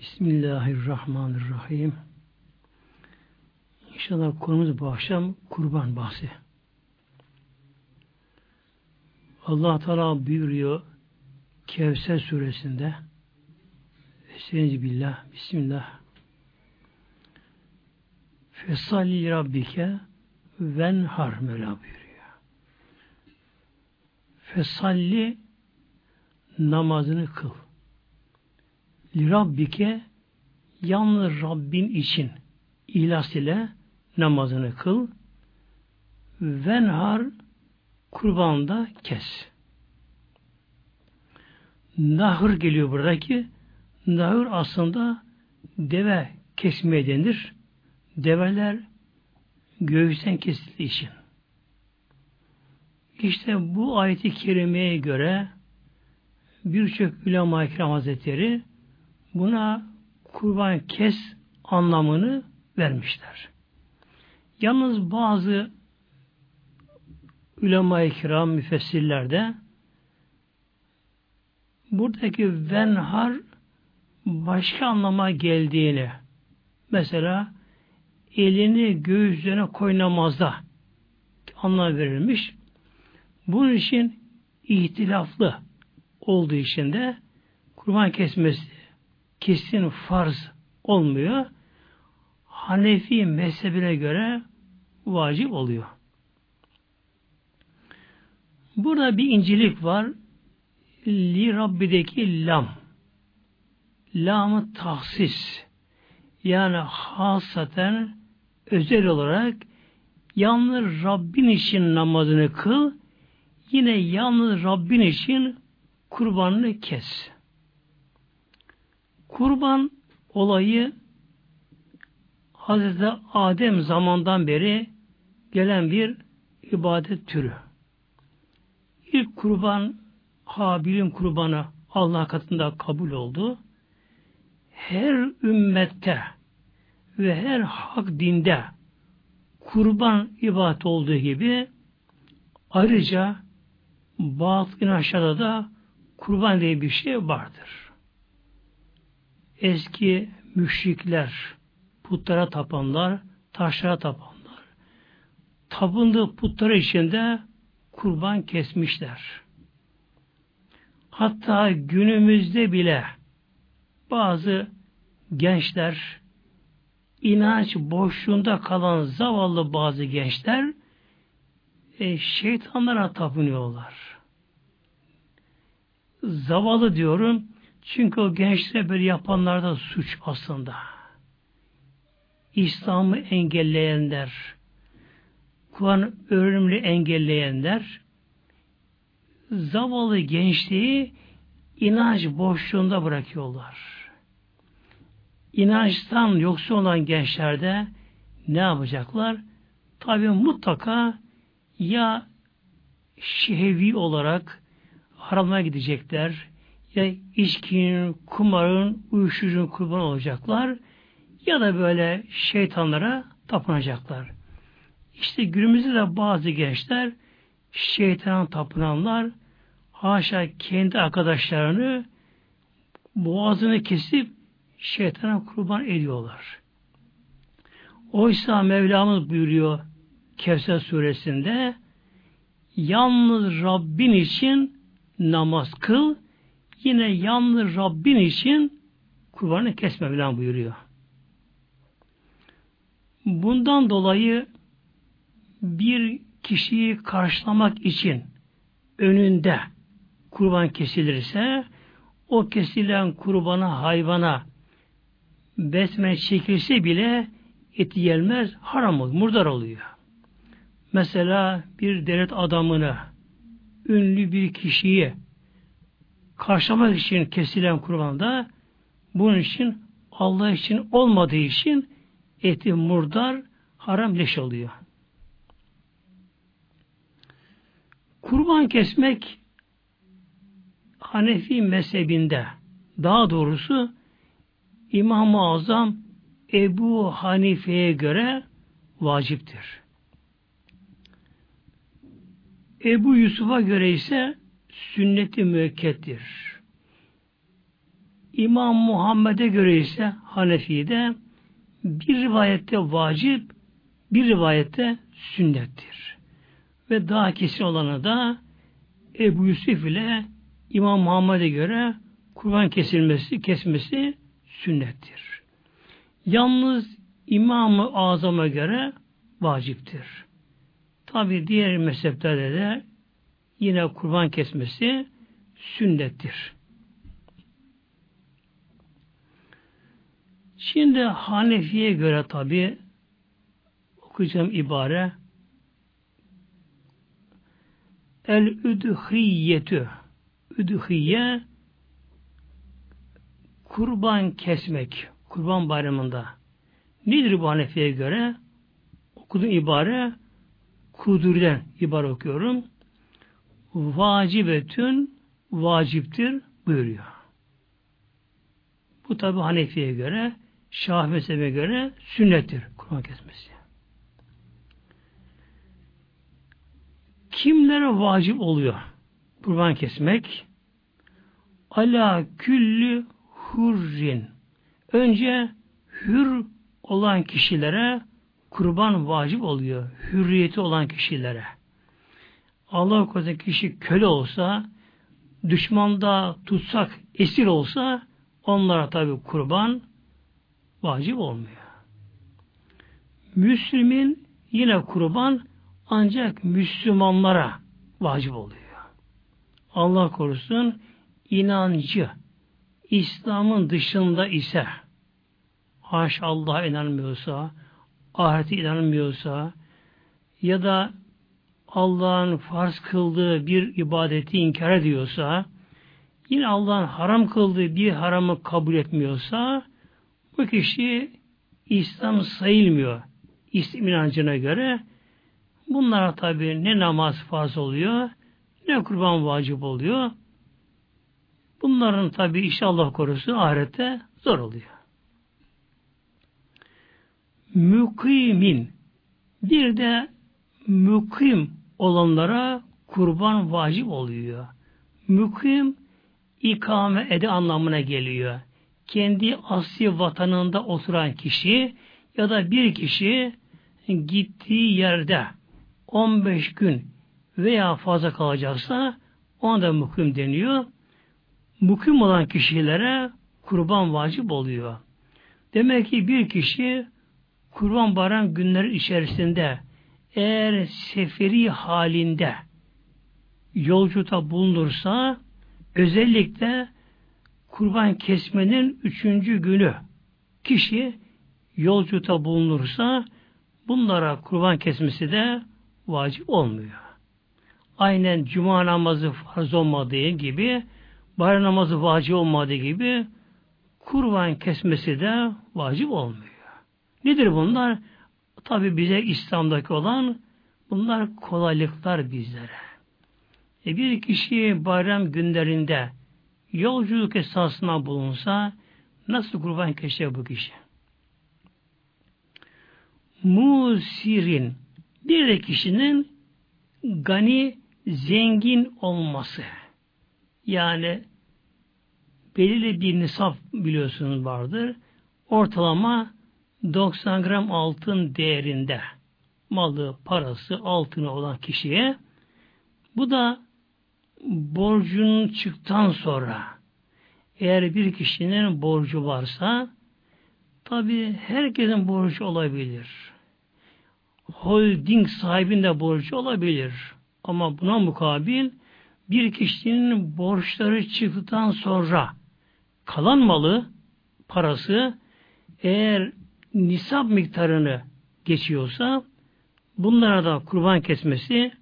Bismillahirrahmanirrahim. İnşallah konumuz bu akşam kurban bahsi. Allah Teala buyuruyor Kevser suresinde Estaizu billah Bismillah Fesalli Rabbike venhar Mevla buyuruyor. Fesalli namazını kıl. Rabbike yalnız Rabbin için ihlas ile namazını kıl. Venhar kurbanda kes. Nahır geliyor buradaki. Nahır aslında deve kesmeye denir. Develer göğüsten kesildiği için. İşte bu ayeti kerimeye göre birçok ulema-i kiram hazretleri buna kurban kes anlamını vermişler. Yalnız bazı ulema-i kiram müfessirlerde buradaki venhar başka anlama geldiğini mesela elini göğüslerine koynamazda anlam verilmiş. Bunun için ihtilaflı olduğu için de kurban kesmesi kesin farz olmuyor. Hanefi mezhebine göre vacip oluyor. Burada bir incilik var. Li Rabbi'deki lam. Lamı tahsis. Yani hasaten özel olarak yalnız Rabbin için namazını kıl, yine yalnız Rabbin için kurbanını kes. Kurban olayı Hazreti Adem zamandan beri gelen bir ibadet türü. İlk kurban Habil'in kurbanı Allah katında kabul oldu. Her ümmette ve her hak dinde kurban ibadet olduğu gibi ayrıca batın aşağıda da kurban diye bir şey vardır. Eski müşrikler, putlara tapanlar, taşlara tapanlar, tapındığı putları içinde kurban kesmişler. Hatta günümüzde bile bazı gençler inanç boşluğunda kalan zavallı bazı gençler e, şeytanlara tapınıyorlar. Zavallı diyorum çünkü o gençler böyle yapanlarda suç aslında. İslam'ı engelleyenler, Kur'an öğrenimini engelleyenler, zavallı gençliği inanç boşluğunda bırakıyorlar. İnançtan yoksun olan gençlerde ne yapacaklar? Tabi mutlaka ya şehvi olarak haramına gidecekler, ya içkinin, kumarın, uyuşturucunun kurban olacaklar, ya da böyle şeytanlara tapınacaklar. İşte günümüzde de bazı gençler şeytana tapınanlar haşa kendi arkadaşlarını boğazını kesip şeytana kurban ediyorlar. Oysa Mevlamız buyuruyor Kevser suresinde yalnız Rabbin için namaz kıl yine yalnız Rabbin için kurbanı kesme Mevlam buyuruyor. Bundan dolayı bir kişiyi karşılamak için önünde kurban kesilirse o kesilen kurbana hayvana besme çekilse bile eti gelmez haram olur, murdar oluyor. Mesela bir devlet adamını ünlü bir kişiyi karşılamak için kesilen kurbanda bunun için Allah için olmadığı için eti murdar haram leş oluyor. Kurban kesmek Hanefi mezhebinde daha doğrusu İmam-ı Azam Ebu Hanife'ye göre vaciptir. Ebu Yusuf'a göre ise sünneti müekkettir. İmam Muhammed'e göre ise Hanefi'de bir rivayette vacip, bir rivayette sünnettir. Ve daha kesin olanı da Ebu Yusuf ile İmam Muhammed'e göre kurban kesilmesi, kesmesi sünnettir. Yalnız İmam-ı Azam'a göre vaciptir. Tabi diğer mezheplerde de yine kurban kesmesi sünnettir. Şimdi Hanefi'ye göre tabi okuyacağım ibare. El üdhiyetü üdhiye kurban kesmek kurban bayramında. Nedir bu Hanefi'ye göre? Okuduğum ibare kudurden ibare okuyorum vacibetün vaciptir buyuruyor. Bu tabi Hanefi'ye göre Şafii mezhebine göre sünnettir kurban kesmesi. Kimlere vacip oluyor kurban kesmek? Ala küllü hurrin. Önce hür olan kişilere kurban vacip oluyor. Hürriyeti olan kişilere. Allah korusun kişi köle olsa, düşmanda tutsak, esir olsa onlara tabi kurban vacip olmuyor. Müslümin yine kurban ancak Müslümanlara vacip oluyor. Allah korusun inancı İslam'ın dışında ise haş Allah'a inanmıyorsa ahirete inanmıyorsa ya da Allah'ın farz kıldığı bir ibadeti inkar ediyorsa yine Allah'ın haram kıldığı bir haramı kabul etmiyorsa bu kişi İslam sayılmıyor. İslam inancına göre bunlara tabi ne namaz farz oluyor ne kurban vacip oluyor. Bunların tabi inşallah korusu ahirette zor oluyor. Mükimin bir de mükim olanlara kurban vacip oluyor. Mükim ikame ede anlamına geliyor kendi asli vatanında oturan kişi ya da bir kişi gittiği yerde 15 gün veya fazla kalacaksa ona da mukim deniyor. Mukim olan kişilere kurban vacip oluyor. Demek ki bir kişi kurban baran günler içerisinde eğer seferi halinde yolculukta bulunursa özellikle kurban kesmenin üçüncü günü kişi yolculukta bulunursa bunlara kurban kesmesi de vacip olmuyor. Aynen cuma namazı farz olmadığı gibi bayram namazı vacip olmadığı gibi kurban kesmesi de vacip olmuyor. Nedir bunlar? Tabi bize İslam'daki olan bunlar kolaylıklar bizlere. E bir kişi bayram günlerinde yolculuk esasına bulunsa nasıl kurban keser bu kişi? Musirin bir de kişinin gani zengin olması. Yani belirli bir nisaf biliyorsunuz vardır. Ortalama 90 gram altın değerinde malı, parası, altını olan kişiye bu da borcun çıktan sonra eğer bir kişinin borcu varsa tabi herkesin borcu olabilir. Holding sahibinde borcu olabilir. Ama buna mukabil bir kişinin borçları çıktıktan sonra kalan malı, parası eğer nisap miktarını geçiyorsa bunlara da kurban kesmesi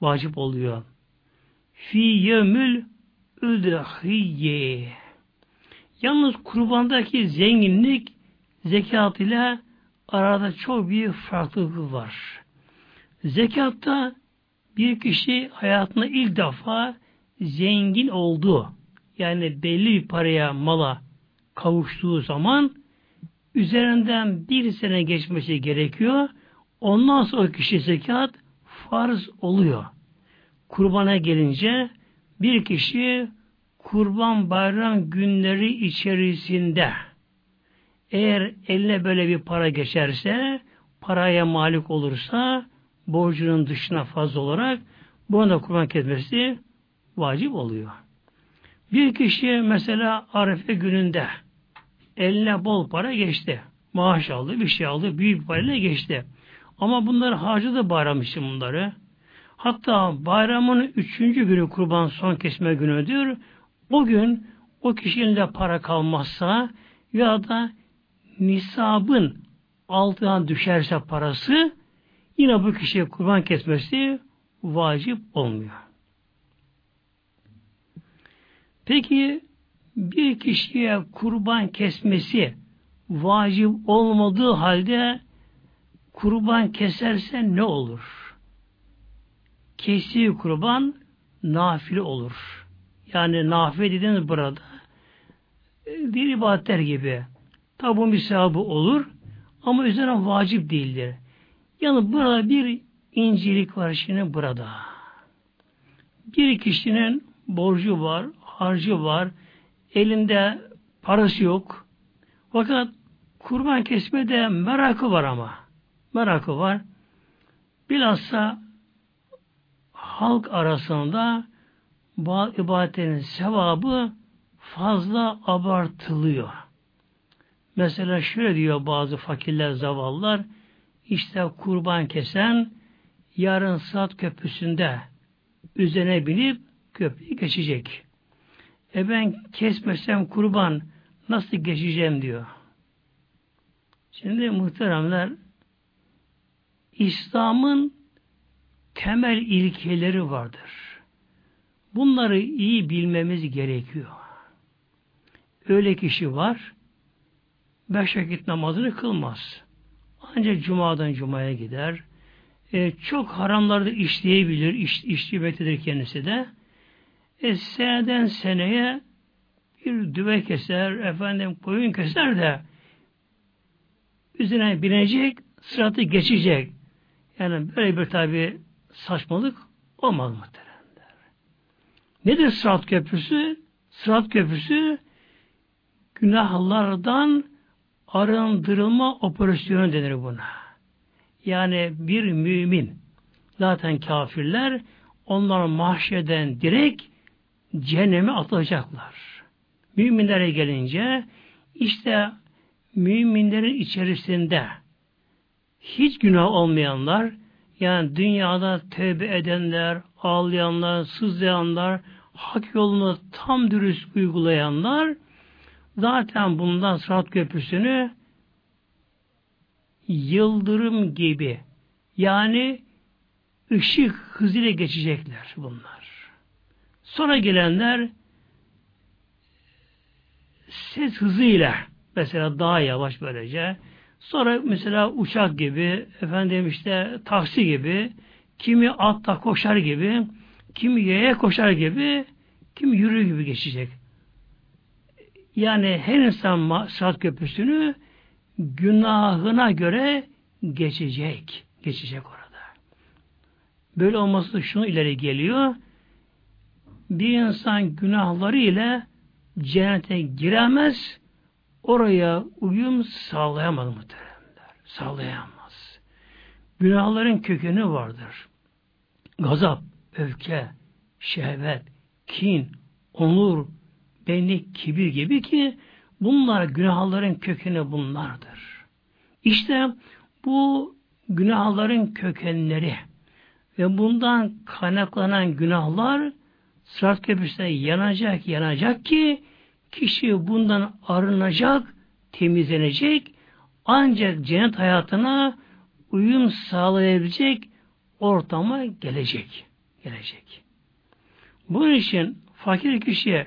vacip oluyor fi yevmül üdhiyye. Yalnız kurbandaki zenginlik zekat ile arada çok büyük farklılık var. Zekatta bir kişi hayatında ilk defa zengin oldu. Yani belli bir paraya, mala kavuştuğu zaman üzerinden bir sene geçmesi gerekiyor. Ondan sonra kişi zekat farz oluyor kurbana gelince bir kişi kurban bayram günleri içerisinde eğer eline böyle bir para geçerse paraya malik olursa borcunun dışına fazla olarak bunu da kurban kesmesi vacip oluyor. Bir kişi mesela Arife gününde eline bol para geçti. Maaş aldı, bir şey aldı, büyük parayla geçti. Ama bunları harcadı bayram için bunları. Hatta bayramın üçüncü günü kurban son kesme günüdür. O gün o kişinin de para kalmazsa ya da nisabın altına düşerse parası yine bu kişiye kurban kesmesi vacip olmuyor. Peki bir kişiye kurban kesmesi vacip olmadığı halde kurban keserse ne olur? Kestiği kurban nafile olur. Yani nafile dediğiniz burada bir ibadetler gibi. Tabi bunun bir olur ama üzerine vacip değildir. Yani burada bir incelik var şimdi burada. Bir kişinin borcu var, harcı var, elinde parası yok. Fakat kurban kesmede merakı var ama. Merakı var. Bilhassa halk arasında bazı ibadetlerin sevabı fazla abartılıyor. Mesela şöyle diyor bazı fakirler, zavallar, işte kurban kesen yarın saat köprüsünde üzerine binip köprüyü geçecek. E ben kesmesem kurban nasıl geçeceğim diyor. Şimdi muhteremler İslam'ın temel ilkeleri vardır. Bunları iyi bilmemiz gerekiyor. Öyle kişi var, beş vakit namazını kılmaz. Ancak cumadan cumaya gider. E, çok haramlarda işleyebilir, iş, işlemektedir kendisi de. E, seneden seneye bir düve keser, efendim koyun keser de üzerine binecek, sıratı geçecek. Yani böyle bir tabi saçmalık olmaz muhteremler. Nedir sırat köprüsü? Sırat köprüsü günahlardan arındırılma operasyonu denir buna. Yani bir mümin zaten kafirler onlar mahşeden direkt cehenneme atılacaklar. Müminlere gelince işte müminlerin içerisinde hiç günah olmayanlar yani dünyada tövbe edenler, ağlayanlar, sızlayanlar, hak yolunu tam dürüst uygulayanlar zaten bundan Sırat Köprüsü'nü yıldırım gibi yani ışık hızıyla geçecekler bunlar. Sonra gelenler ses hızıyla mesela daha yavaş böylece sonra mesela uçak gibi efendim işte taksi gibi kimi atta koşar gibi kimi yaya koşar gibi kimi yürü gibi geçecek. Yani her insan Sırat Köprüsü'nü günahına göre geçecek. Geçecek orada. Böyle olması şunu ileri geliyor. Bir insan günahları ile cennete giremez, oraya uyum sağlayamaz muhteremler. Sağlayamaz. Günahların kökeni vardır. Gazap, öfke, şehvet, kin, onur, benlik, kibir gibi ki bunlar günahların kökeni bunlardır. İşte bu günahların kökenleri ve bundan kaynaklanan günahlar sırat köprüsüne yanacak, yanacak ki kişi bundan arınacak, temizlenecek, ancak cennet hayatına uyum sağlayabilecek ortama gelecek. Gelecek. Bunun için fakir kişiye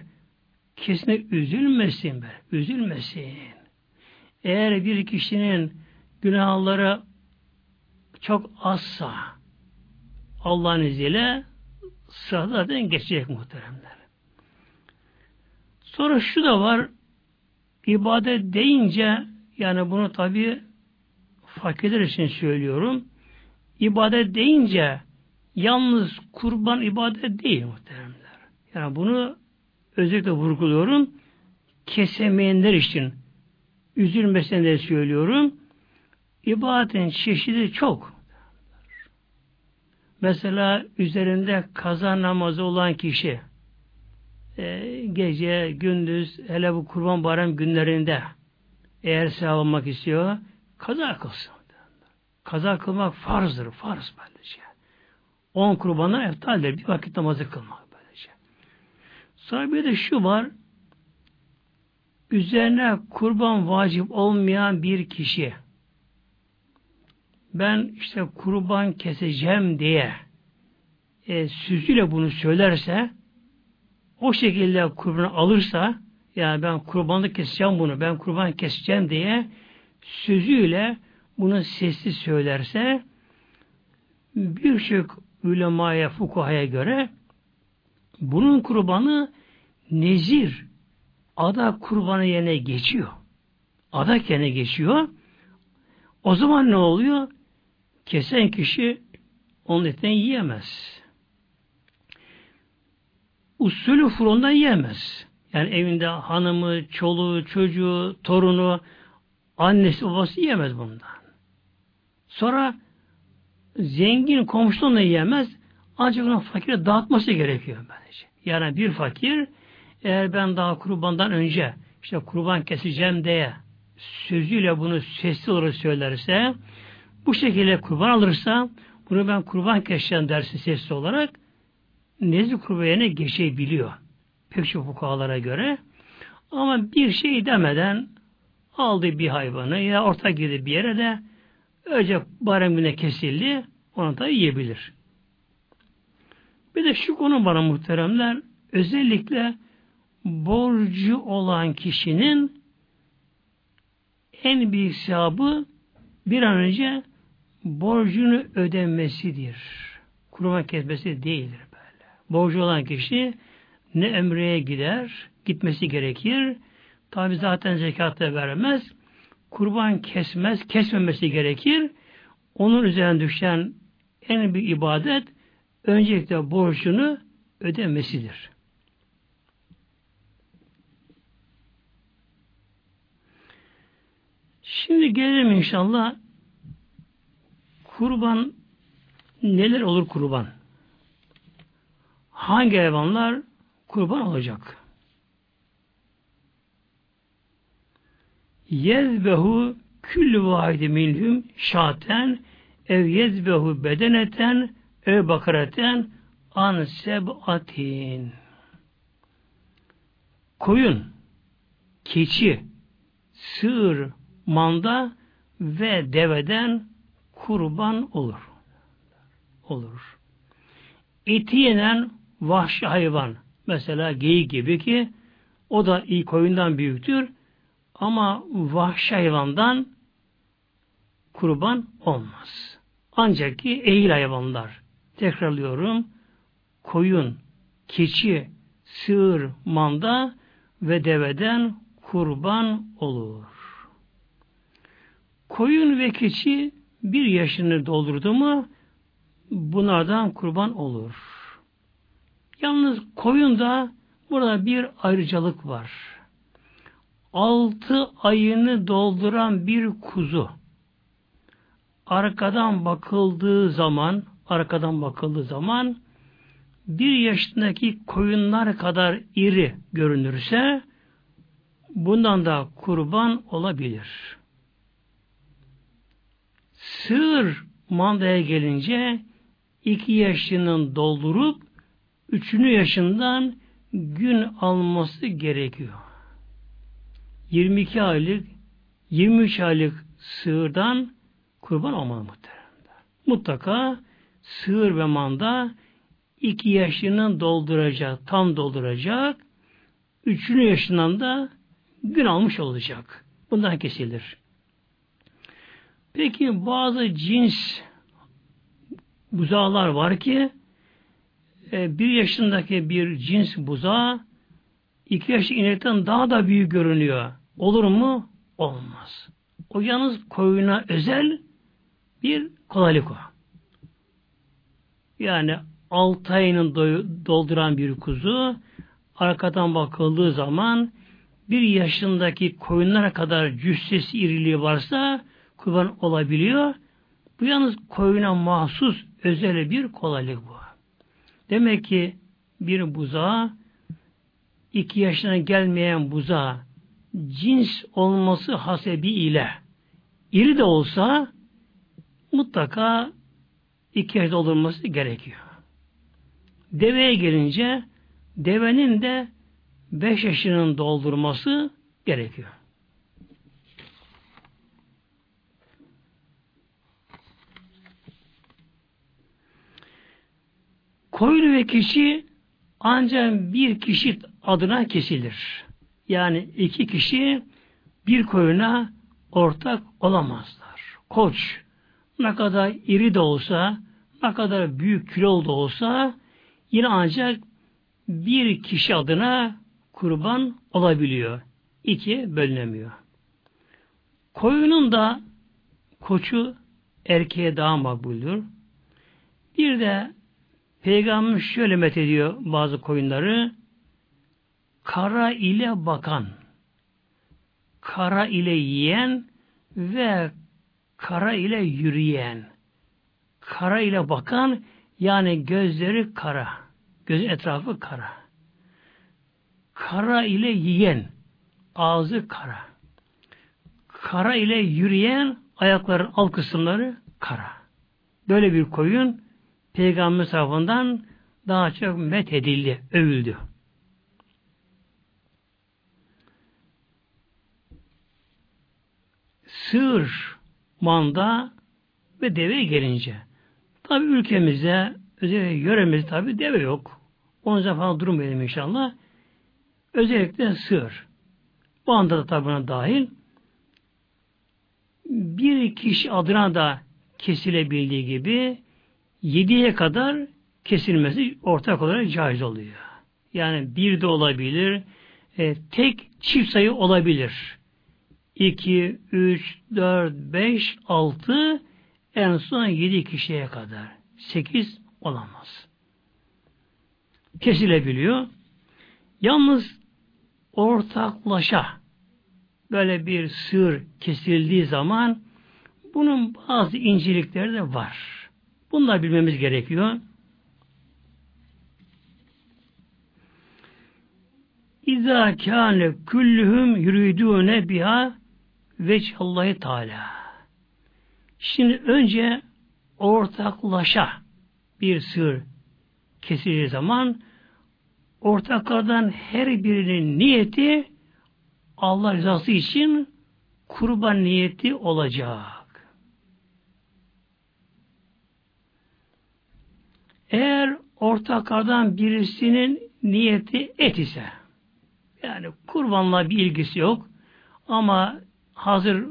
kesinlikle üzülmesin be. Üzülmesin. Eğer bir kişinin günahları çok azsa Allah'ın izniyle sırada zaten geçecek muhteremler. Sonra şu da var ibadet deyince yani bunu tabi fakirler için söylüyorum. İbadet deyince yalnız kurban ibadet değil muhteremler. Yani bunu özellikle vurguluyorum. Kesemeyenler için üzülmesine de söylüyorum. İbadetin çeşidi çok. Mesela üzerinde kaza namazı olan kişi e, gece, gündüz, hele bu kurban bayram günlerinde eğer sevap almak istiyor, kaza kılsın. Kaza kılmak farzdır, farz böylece. On kurbana eftaldir, bir vakit namazı kılmak böylece. Sonra bir de şu var, üzerine kurban vacip olmayan bir kişi, ben işte kurban keseceğim diye e, süzüyle bunu söylerse o şekilde kurbanı alırsa yani ben kurbanlık keseceğim bunu ben kurban keseceğim diye sözüyle bunu sessiz söylerse birçok ulemaya fukahaya göre bunun kurbanı nezir ada kurbanı yerine geçiyor. Adak yerine geçiyor. O zaman ne oluyor? Kesen kişi onun etinden yiyemez. Usulü fırından yiyemez. Yani evinde hanımı, çoluğu, çocuğu, torunu, annesi, babası yiyemez bundan. Sonra zengin komşudan da yiyemez. Ancak onun fakire dağıtması gerekiyor bence. Yani bir fakir eğer ben daha kurbandan önce işte kurban keseceğim diye sözüyle bunu sesli olarak söylerse bu şekilde kurban alırsa bunu ben kurban keseceğim dersi sesli olarak nezli kurbanına geçebiliyor. Pek çok fukahalara göre. Ama bir şey demeden aldı bir hayvanı ya orta girdi bir yere de önce bayram güne kesildi onu da yiyebilir. Bir de şu konu bana muhteremler özellikle borcu olan kişinin en büyük sevabı bir an önce borcunu ödemesidir. Kurban kesmesi değildir böyle. Borcu olan kişi ne emreye gider, gitmesi gerekir. Tabi zaten zekat da vermez. Kurban kesmez, kesmemesi gerekir. Onun üzerine düşen en büyük ibadet öncelikle borcunu ödemesidir. Şimdi gelelim inşallah kurban neler olur kurban? Hangi hayvanlar kurban olacak? Yezbehu küllü vahidi minhum şaten ev yezbehu bedeneten ev bakareten an sebatin koyun, keçi, sığır, manda ve deveden kurban olur. Olur. Eti yenen vahşi hayvan, mesela geyik gibi ki o da iyi koyundan büyüktür ama vahşi hayvandan kurban olmaz. Ancak ki ehil hayvanlar, tekrarlıyorum, koyun, keçi, sığır, manda ve deveden kurban olur. Koyun ve keçi bir yaşını doldurdu mu bunlardan kurban olur. Yalnız koyunda burada bir ayrıcalık var. Altı ayını dolduran bir kuzu arkadan bakıldığı zaman arkadan bakıldığı zaman bir yaşındaki koyunlar kadar iri görünürse bundan da kurban olabilir. Sığır mandaya gelince iki yaşının doldurup üçünü yaşından gün alması gerekiyor. 22 aylık 23 aylık sığırdan kurban olmalı muhtemelen. Mutlaka sığır ve manda iki yaşının dolduracak, tam dolduracak, üçünü yaşından da gün almış olacak. Bundan kesilir. Peki bazı cins buzağlar var ki e, bir yaşındaki bir cins buzağı iki yaşlı inekten daha da büyük görünüyor. Olur mu? Olmaz. O yalnız koyuna özel bir kolaylık o. Yani altı ayını dolduran bir kuzu arkadan bakıldığı zaman bir yaşındaki koyunlara kadar cüssesi iriliği varsa kurban olabiliyor. Bu yalnız koyuna mahsus özel bir kolaylık bu. Demek ki bir buzağa iki yaşına gelmeyen buzağa cins olması hasebi ile iri de olsa mutlaka iki yaşta olunması gerekiyor. Deveye gelince devenin de beş yaşının doldurması gerekiyor. Koyun ve kişi ancak bir kişi adına kesilir. Yani iki kişi bir koyuna ortak olamazlar. Koç ne kadar iri de olsa, ne kadar büyük kilo da olsa yine ancak bir kişi adına kurban olabiliyor. İki bölünemiyor. Koyunun da koçu erkeğe daha makbuldür. Bir de Peygamber şöyle met ediyor bazı koyunları. Kara ile bakan, kara ile yiyen ve kara ile yürüyen. Kara ile bakan yani gözleri kara. Göz etrafı kara. Kara ile yiyen ağzı kara. Kara ile yürüyen ayakların alt kısımları kara. Böyle bir koyun Peygamber tarafından daha çok met edildi, övüldü. Sığır, manda ve deve gelince. Tabi ülkemizde, özellikle yöremizde tabi deve yok. Onun falan durmayalım inşallah. Özellikle sığır. Manda da tabi buna dahil. Bir kişi adına da kesilebildiği gibi yediye kadar kesilmesi ortak olarak caiz oluyor. Yani bir de olabilir, e, tek çift sayı olabilir. 2, 3, 4, 5, 6 en son 7 kişiye kadar. 8 olamaz. Kesilebiliyor. Yalnız ortaklaşa böyle bir sığır kesildiği zaman bunun bazı incelikleri de var. Bunları bilmemiz gerekiyor. İzâ kâne küllühüm yürüdüğüne biha veçhallahi Teala. Şimdi önce ortaklaşa bir sır kesildiği zaman ortaklardan her birinin niyeti Allah rızası için kurban niyeti olacak. Eğer ortaklardan birisinin niyeti et ise, yani kurbanla bir ilgisi yok ama hazır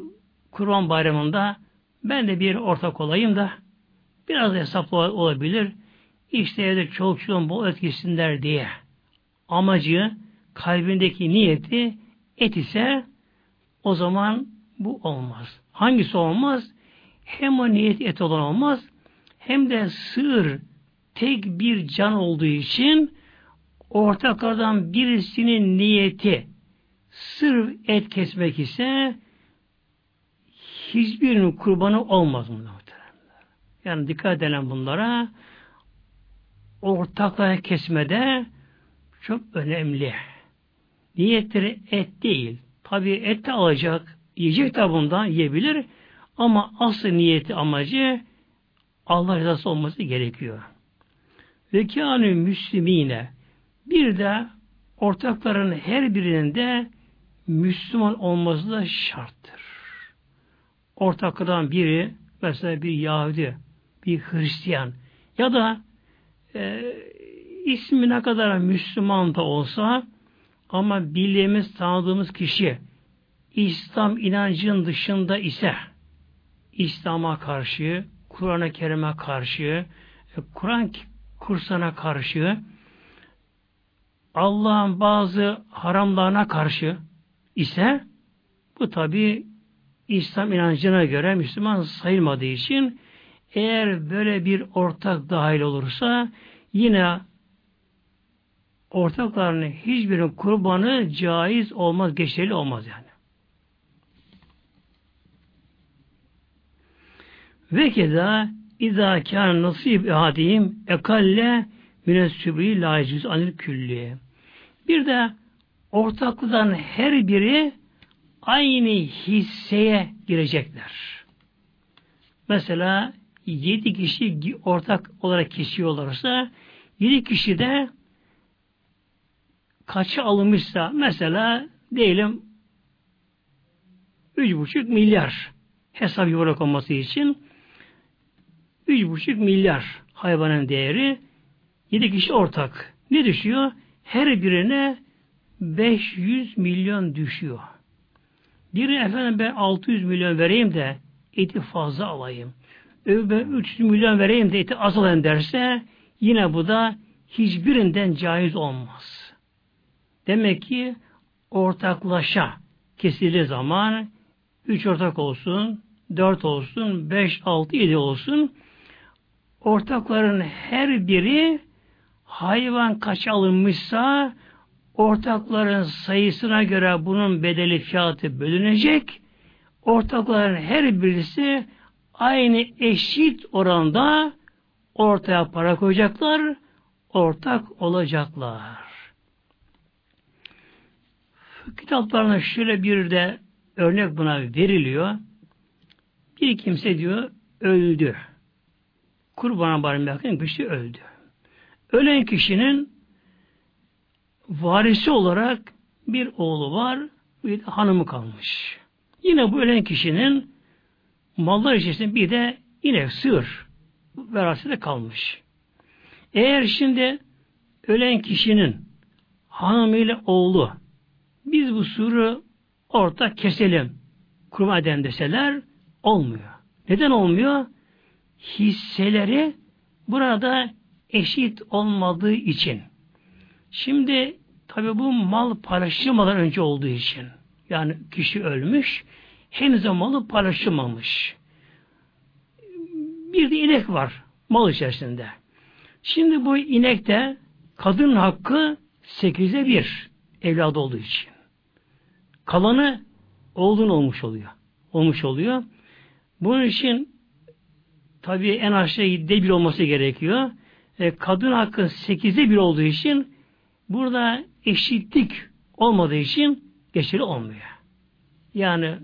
kurban bayramında ben de bir ortak olayım da biraz hesaplı olabilir. İşte evde çoluk çocuğun bol etkisinler diye amacı kalbindeki niyeti et ise o zaman bu olmaz. Hangisi olmaz? Hem o niyet et olan olmaz hem de sığır tek bir can olduğu için ortaklardan birisinin niyeti sırf et kesmek ise hiçbirinin kurbanı olmaz mı? Yani dikkat edelim bunlara. Ortaklara kesmede çok önemli. Niyetleri et değil. Tabi et de alacak, yiyecek de bundan yiyebilir ama asıl niyeti amacı Allah rızası olması gerekiyor. Ve kânü müslimine bir de ortakların her birinin de Müslüman olması da şarttır. Ortaklardan biri mesela bir Yahudi, bir Hristiyan ya da e, ismi ne kadar Müslüman da olsa ama bildiğimiz, tanıdığımız kişi İslam inancının dışında ise İslam'a karşı, Kur'an-ı Kerim'e karşı, e, Kur'an kursana karşı Allah'ın bazı haramlarına karşı ise bu tabi İslam inancına göre Müslüman sayılmadığı için eğer böyle bir ortak dahil olursa yine ortaklarının hiçbirinin kurbanı caiz olmaz, geçerli olmaz yani. Ve keda İzâ kâne nasib ehadîhim ekalle münessubi la cüz anil külli. Bir de ortaklıdan her biri aynı hisseye girecekler. Mesela yedi kişi ortak olarak kişiyorlarsa yedi kişi de kaçı alınmışsa mesela diyelim üç buçuk milyar hesap yuvarlak olması için üç buçuk milyar hayvanın değeri yedi kişi ortak. Ne düşüyor? Her birine 500 milyon düşüyor. Biri efendim ben 600 milyon vereyim de eti fazla alayım. Öbür ben 300 milyon vereyim de eti az alayım derse yine bu da hiçbirinden caiz olmaz. Demek ki ortaklaşa kesildiği zaman 3 ortak olsun, 4 olsun, 5, 6, 7 olsun ortakların her biri hayvan kaç alınmışsa ortakların sayısına göre bunun bedeli fiyatı bölünecek. Ortakların her birisi aynı eşit oranda ortaya para koyacaklar, ortak olacaklar. Kitaplarına şöyle bir de örnek buna veriliyor. Bir kimse diyor öldü. Kurbana barın yakın kişi öldü. Ölen kişinin varisi olarak bir oğlu var, bir hanımı kalmış. Yine bu ölen kişinin mallar içerisinde bir de inek, sığır verasete kalmış. Eğer şimdi ölen kişinin hanımıyla oğlu biz bu suru ortak keselim kurban eden deseler olmuyor. Neden olmuyor? Hisseleri burada eşit olmadığı için. Şimdi tabi bu mal paylaşılmadan önce olduğu için. Yani kişi ölmüş, henüz malı paylaşılmamış. Bir de inek var mal içerisinde. Şimdi bu inekte kadın hakkı sekize bir evladı olduğu için. Kalanı oğlun olmuş oluyor. Olmuş oluyor. Bunun için tabi en aşağı de bir olması gerekiyor. E, kadın hakkı sekizde bir olduğu için burada eşitlik olmadığı için geçerli olmuyor. Yani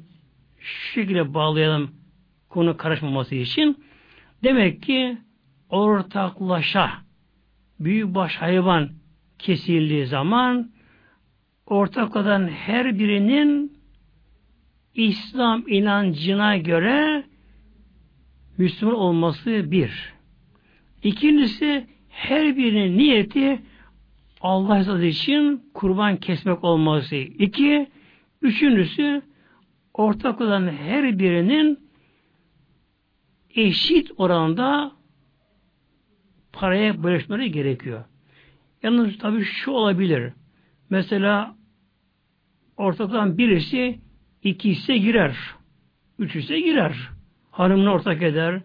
şu şekilde bağlayalım konu karışmaması için. Demek ki ortaklaşa büyükbaş hayvan kesildiği zaman ortak olan her birinin İslam inancına göre Müslüman olması bir. İkincisi her birinin niyeti Allah rızası için kurban kesmek olması. İki, üçüncüsü ortak olan her birinin eşit oranda paraya bölüşmeleri gerekiyor. Yalnız tabii şu olabilir. Mesela ortaktan birisi iki hisse girer. Üç hisse girer. Hanımını ortak eder.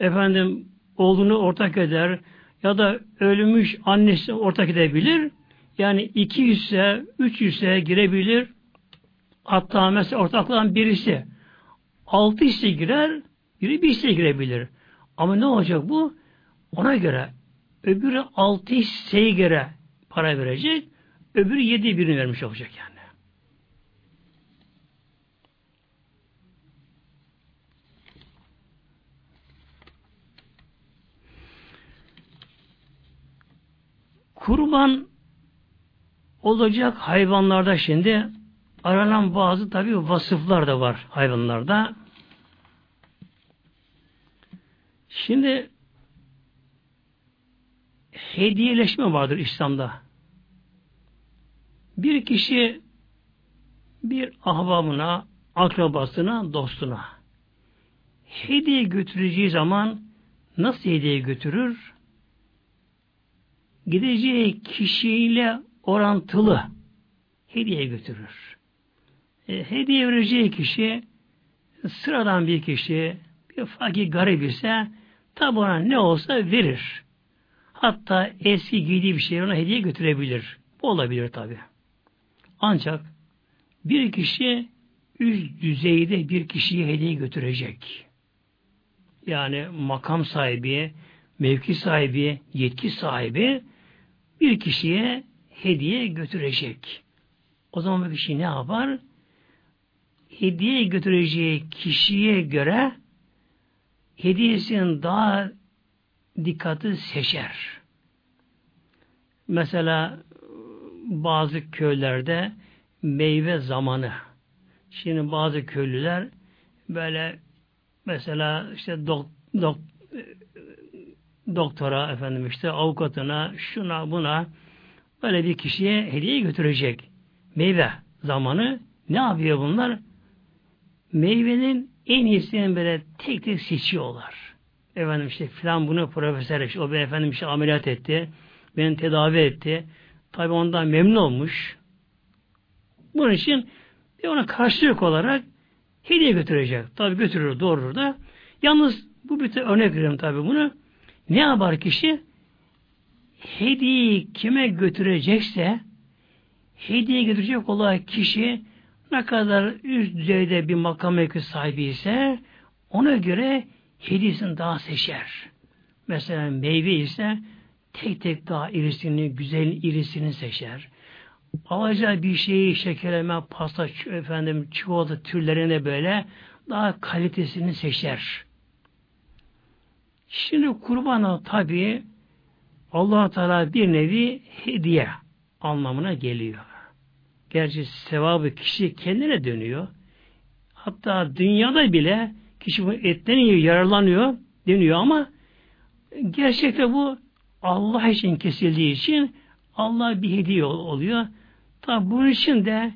Efendim oğlunu ortak eder. Ya da ölmüş annesi ortak edebilir. Yani iki hisse, üç hisse girebilir. Hatta mesela ortaklan birisi altı hisse girer, biri bir hisse girebilir. Ama ne olacak bu? Ona göre öbürü altı hisseye göre para verecek, öbürü yedi birini vermiş olacak yani. Kurban olacak hayvanlarda şimdi aranan bazı tabi vasıflar da var hayvanlarda. Şimdi hediyeleşme vardır İslam'da. Bir kişi bir ahbabına, akrabasına, dostuna hediye götüreceği zaman nasıl hediye götürür? Gideceği kişiyle orantılı hediye götürür. E, hediye vereceği kişi sıradan bir kişi, bir fakir garip ise tabi ona ne olsa verir. Hatta eski giydiği bir şey ona hediye götürebilir. olabilir tabi. Ancak bir kişi üst düzeyde bir kişiye hediye götürecek. Yani makam sahibi, mevki sahibi, yetki sahibi bir kişiye hediye götürecek. O zaman bir kişi ne yapar? Hediye götüreceği kişiye göre hediyesinin daha dikkati seçer. Mesela bazı köylerde meyve zamanı. Şimdi bazı köylüler böyle mesela işte dok, dok, doktora efendim işte avukatına şuna buna böyle bir kişiye hediye götürecek. Meyve zamanı ne yapıyor bunlar? Meyvenin en iyisini böyle tek tek seçiyorlar. Efendim işte filan bunu profesör işte, o beyefendi işte ameliyat etti. Beni tedavi etti. Tabi ondan memnun olmuş. Bunun için bir ona karşılık olarak hediye götürecek. Tabi götürür, doğurur da. Yalnız bu bir örnek veriyorum tabi bunu. Ne yapar kişi? Hediyeyi kime götürecekse hediye götürecek olan kişi ne kadar üst düzeyde bir makam mevki sahibi ise ona göre hediyesini daha seçer. Mesela meyve ise tek tek daha irisini, güzel irisini seçer. Alacağı bir şeyi şekerleme, pasta, efendim, çikolata türlerine böyle daha kalitesini seçer. Şimdi kurbana tabi allah Teala bir nevi hediye anlamına geliyor. Gerçi sevabı kişi kendine dönüyor. Hatta dünyada bile kişi bu etten iyi yararlanıyor deniyor ama gerçekte bu Allah için kesildiği için Allah bir hediye oluyor. Tabi bunun için de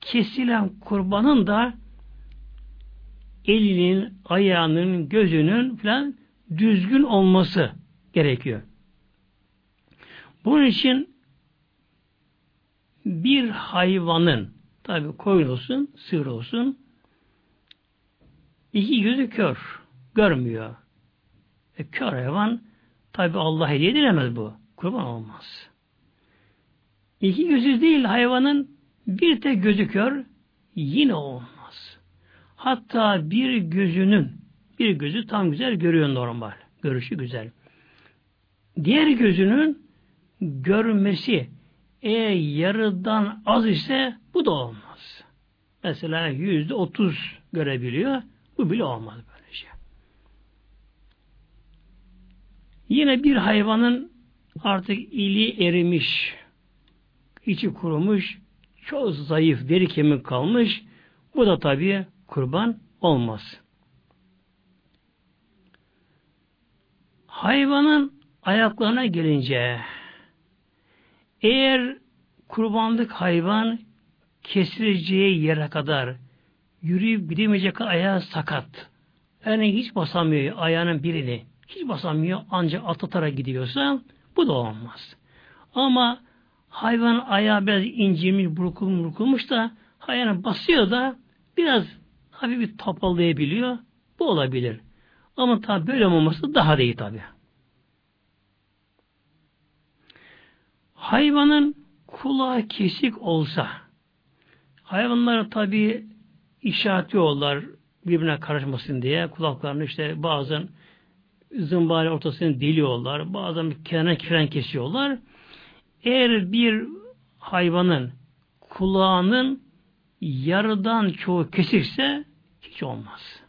kesilen kurbanın da elinin, ayağının, gözünün falan düzgün olması gerekiyor. Bunun için bir hayvanın tabi koyun olsun, sığır olsun iki gözü kör. Görmüyor. E, kör hayvan tabi Allah hediye edilemez bu. Kurban olmaz. İki gözü değil hayvanın bir tek gözü kör yine olmaz. Hatta bir gözünün bir gözü tam güzel görüyor normal. Görüşü güzel. Diğer gözünün görmesi eğer yarıdan az ise bu da olmaz. Mesela yüzde otuz görebiliyor. Bu bile olmaz böyle şey. Yine bir hayvanın artık ili erimiş, içi kurumuş, çok zayıf, deri kemik kalmış. Bu da tabii kurban olmaz. Hayvanın ayaklarına gelince eğer kurbanlık hayvan kesileceği yere kadar yürüyüp gidemeyecek ayağı sakat. Yani hiç basamıyor ayağının birini. Hiç basamıyor ancak atlatarak gidiyorsa bu da olmaz. Ama hayvan ayağı biraz incirmiş, burkulmuş, burkulmuş da hayvanı basıyor da biraz hafif bir topallayabiliyor. Bu olabilir. Ama tabi böyle olmaması daha değil tabi. Hayvanın kulağı kesik olsa hayvanlar tabi işaret yollar birbirine karışmasın diye kulaklarını işte bazen zımbare ortasını deliyorlar. Bazen kenara fren kesiyorlar. Eğer bir hayvanın kulağının yarıdan çoğu kesikse hiç olmaz.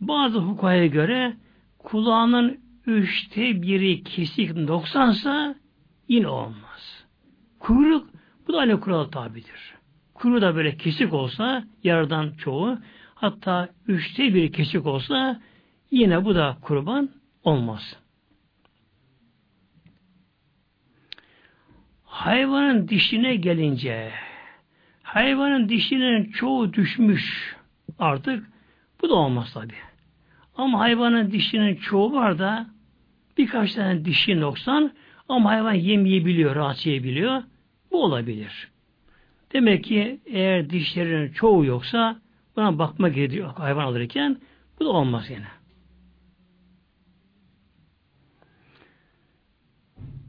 Bazı hukaya göre kulağının üçte biri kesik doksansa yine olmaz. Kuyruk bu da aynı kurala tabidir. Kuyruğu da böyle kesik olsa yarıdan çoğu hatta üçte biri kesik olsa yine bu da kurban olmaz. Hayvanın dişine gelince hayvanın dişinin çoğu düşmüş artık bu da olmaz tabi. Ama hayvanın dişinin çoğu var da birkaç tane dişi noksan ama hayvan yemeyebiliyor, rahat yiyebiliyor. Bu olabilir. Demek ki eğer dişlerinin çoğu yoksa buna bakma gerekiyor hayvan alırken bu da olmaz yine.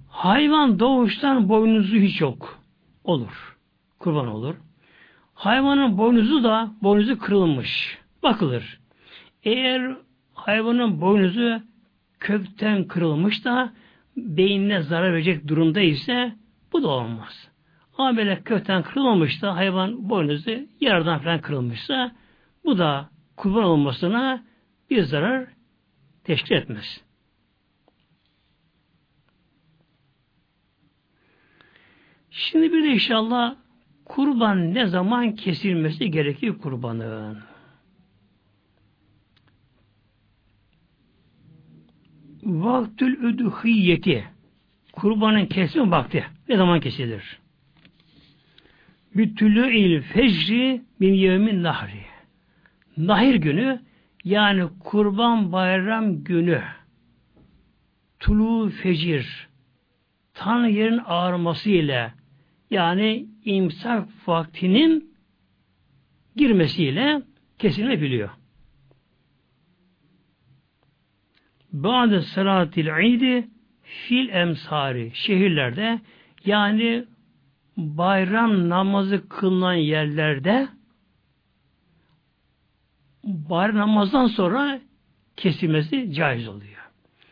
Hayvan doğuştan boynuzu hiç yok. Olur. Kurban olur. Hayvanın boynuzu da boynuzu kırılmış. Bakılır. Eğer hayvanın boynuzu kökten kırılmış da beynine zarar verecek durumda ise bu da olmaz. Ama böyle kökten kırılmamış hayvan boynuzu yarıdan falan kırılmışsa bu da kurban olmasına bir zarar teşkil etmez. Şimdi bir de inşallah kurban ne zaman kesilmesi gerekir kurbanın? Vaktül üdühiyeti kurbanın kesme vakti ne zaman kesilir? Bütülü il fecri bin yevmin nahri. Nahir günü yani kurban bayram günü tulu fecir tan yerin ağarması ile yani imsak vaktinin girmesiyle kesilebiliyor. Bazı salatil idi fil emsari şehirlerde yani bayram namazı kılınan yerlerde bayram namazdan sonra kesilmesi caiz oluyor.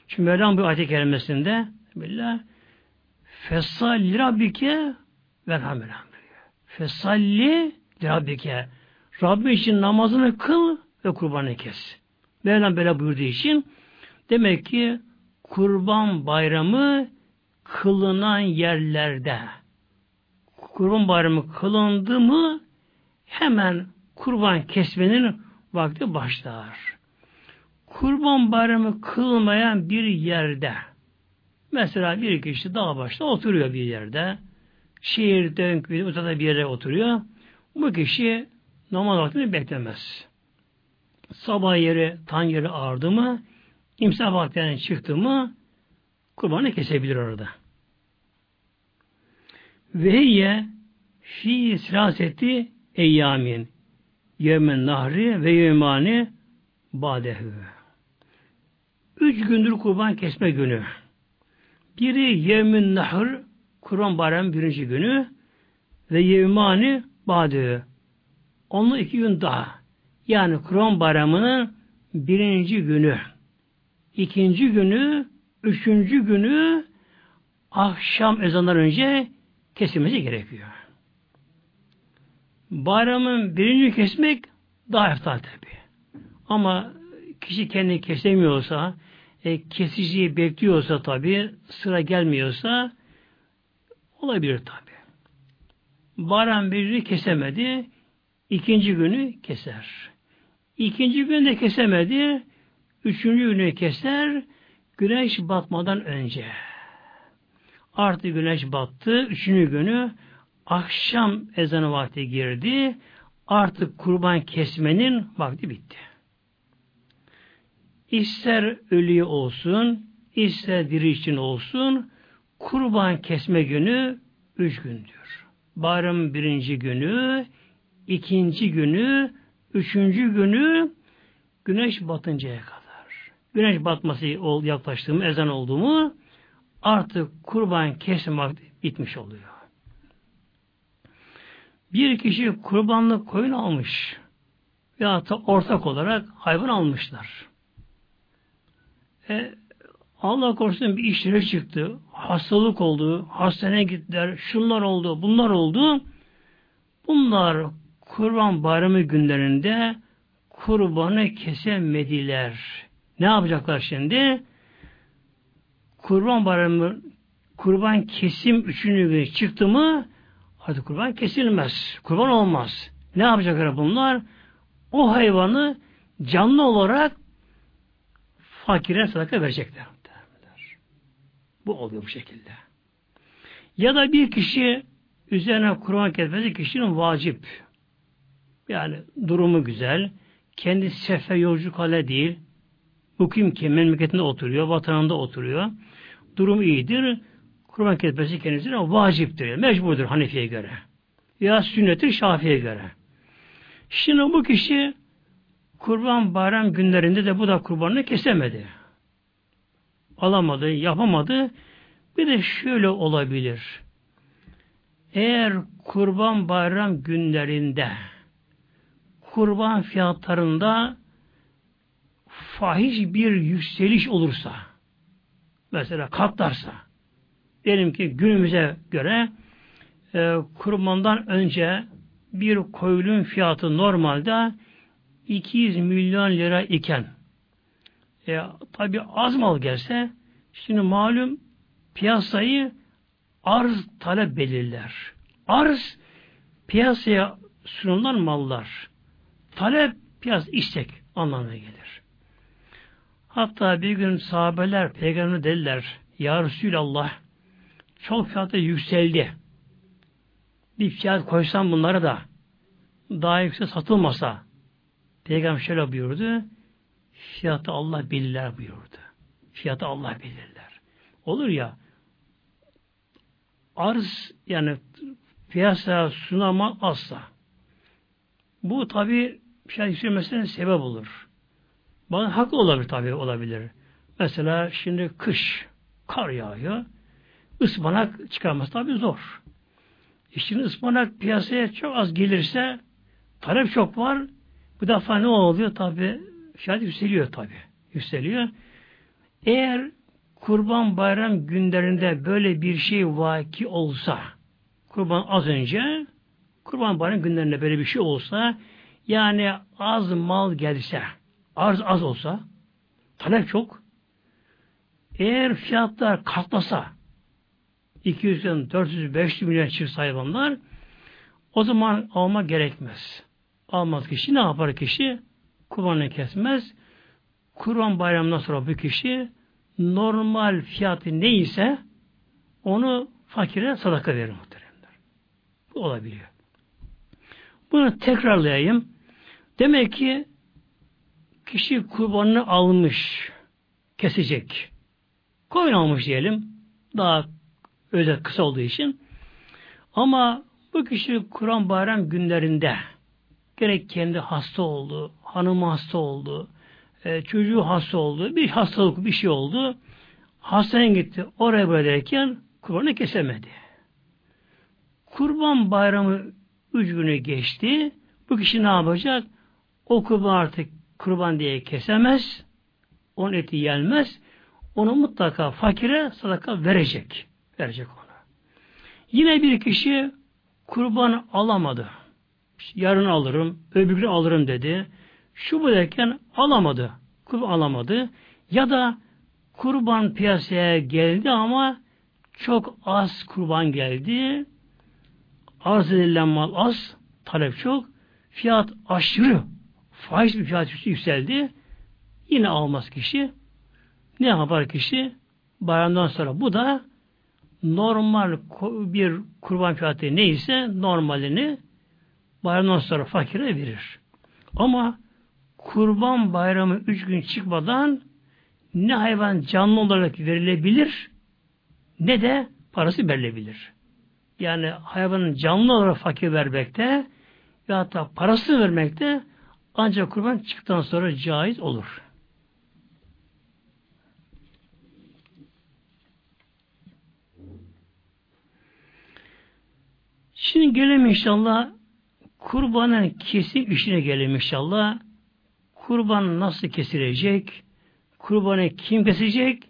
Çünkü Mevlam bu ayet-i kerimesinde billah Fesalli Rabbike velhamdülillah Fesalli Rabbike Rabbi için namazını kıl ve kurbanı kes. Mevlam böyle buyurduğu için demek ki kurban bayramı kılınan yerlerde kurban bayramı kılındı mı hemen kurban kesmenin vakti başlar. Kurban bayramı kılmayan bir yerde mesela bir kişi dağ başta oturuyor bir yerde şehirden uzakta bir yere oturuyor. Bu kişi namaz vaktini beklemez. Sabah yeri, tan yeri ağırdı mı, imsa vaktinin çıktı mı, kurbanı kesebilir orada. Ve hiye fi siraseti eyyamin yemen nahri ve yemani badehü. Üç gündür kurban kesme günü. Biri yemin nahr Kurban bayramı birinci günü ve yevmani badehü. Onun iki gün daha. Yani Kurban bayramının birinci günü. İkinci günü, üçüncü günü akşam ezanlar önce kesilmesi gerekiyor. Bayramın birinci kesmek daha eftal tabi. Ama kişi kendi kesemiyorsa, e, kesiciyi bekliyorsa tabi, sıra gelmiyorsa olabilir tabi. Bayram birini kesemedi, ikinci günü keser. İkinci gün de kesemedi, üçüncü günü keser, güneş batmadan önce. Artık güneş battı, üçüncü günü akşam ezanı vakti girdi, artık kurban kesmenin vakti bitti. İster ölü olsun, ister diri için olsun, kurban kesme günü üç gündür. Bayram birinci günü, ikinci günü, üçüncü günü güneş batıncaya kadar. Güneş batması yaklaştı mı, ezan oldu mu artık kurban vakti bitmiş oluyor. Bir kişi kurbanlık koyun almış veya da ortak olarak hayvan almışlar. E, Allah korusun bir işleri çıktı, hastalık oldu, hastaneye gittiler, şunlar oldu, bunlar oldu. Bunlar kurban bayramı günlerinde kurbanı kesemediler. Ne yapacaklar şimdi? Kurban bayramı kurban kesim üçüncü gün çıktı mı artık kurban kesilmez. Kurban olmaz. Ne yapacaklar bunlar? O hayvanı canlı olarak fakire sadaka verecekler. Bu oluyor bu şekilde. Ya da bir kişi üzerine kurban kesmesi kişinin vacip. Yani durumu güzel. Kendi sefer yolcu hale değil. Mukim ki memleketinde oturuyor, vatanında oturuyor. Durum iyidir. Kurban kesmesi kendisine vaciptir. Mecburdur Hanefi'ye göre. Ya sünnettir Şafi'ye göre. Şimdi bu kişi kurban bayram günlerinde de bu da kurbanını kesemedi alamadı, yapamadı. Bir de şöyle olabilir. Eğer kurban bayram günlerinde kurban fiyatlarında fahiş bir yükseliş olursa mesela katlarsa diyelim ki günümüze göre e, kurbandan önce bir koyunun fiyatı normalde 200 milyon lira iken e, tabi az mal gelse şimdi malum piyasayı arz talep belirler. Arz piyasaya sunulan mallar. Talep piyasa istek anlamına gelir. Hatta bir gün sahabeler peygamber dediler Ya Resulallah çok fiyatı yükseldi. Bir fiyat koysam bunları da daha yüksek satılmasa Peygamber şöyle buyurdu fiyatı Allah belirler buyurdu. Fiyatı Allah belirler. Olur ya arz yani piyasaya sunama azsa bu tabi fiyat yükselmesine sebep olur. Bazı haklı olabilir tabi olabilir. Mesela şimdi kış kar yağıyor. Ispanak çıkarması tabi zor. E şimdi ıspanak piyasaya çok az gelirse talep çok var. Bu defa ne oluyor tabi fiyat yükseliyor tabi. Yükseliyor. Eğer kurban bayram günlerinde böyle bir şey vaki olsa kurban az önce kurban bayram günlerinde böyle bir şey olsa yani az mal gelse arz az olsa talep çok eğer fiyatlar kalkmasa 200, 400, 500 milyon çift hayvanlar o zaman alma gerekmez. Almaz kişi ne yapar kişi? Kurbanı kesmez. Kurban bayramından sonra bu kişi normal fiyatı neyse onu fakire sadaka verir muhteremler. Bu olabiliyor. Bunu tekrarlayayım. Demek ki kişi kurbanını almış, kesecek. Koyun almış diyelim. Daha özel kısa olduğu için. Ama bu kişi Kur'an bayram günlerinde gerek kendi hasta oldu, hanımı hasta oldu, e, çocuğu hasta oldu, bir hastalık bir şey oldu. Hastaneye gitti. Oraya böyleyken kurbanı kesemedi. Kurban bayramı üç günü geçti. Bu kişi ne yapacak? O kurban artık kurban diye kesemez. Onun eti yenmez. Onu mutlaka fakire sadaka verecek. Verecek ona. Yine bir kişi kurban alamadı. Yarın alırım, öbür gün alırım dedi. Şu bu derken alamadı. Kurban alamadı. Ya da kurban piyasaya geldi ama çok az kurban geldi. Arz edilen mal az, talep çok. Fiyat aşırı, faiz fiyat yükseldi. Yine almaz kişi. Ne yapar kişi? Bayramdan sonra bu da normal bir kurban fiyatı neyse normalini bayramdan sonra fakire verir. Ama kurban bayramı üç gün çıkmadan ne hayvan canlı olarak verilebilir ne de parası verilebilir. Yani hayvanın canlı olarak fakir vermekte ve hatta parası vermekte ancak kurban çıktıktan sonra caiz olur. Şimdi gelelim inşallah kurbanın kesin işine gelelim inşallah. Kurban nasıl kesilecek? Kurbanı kim kesecek?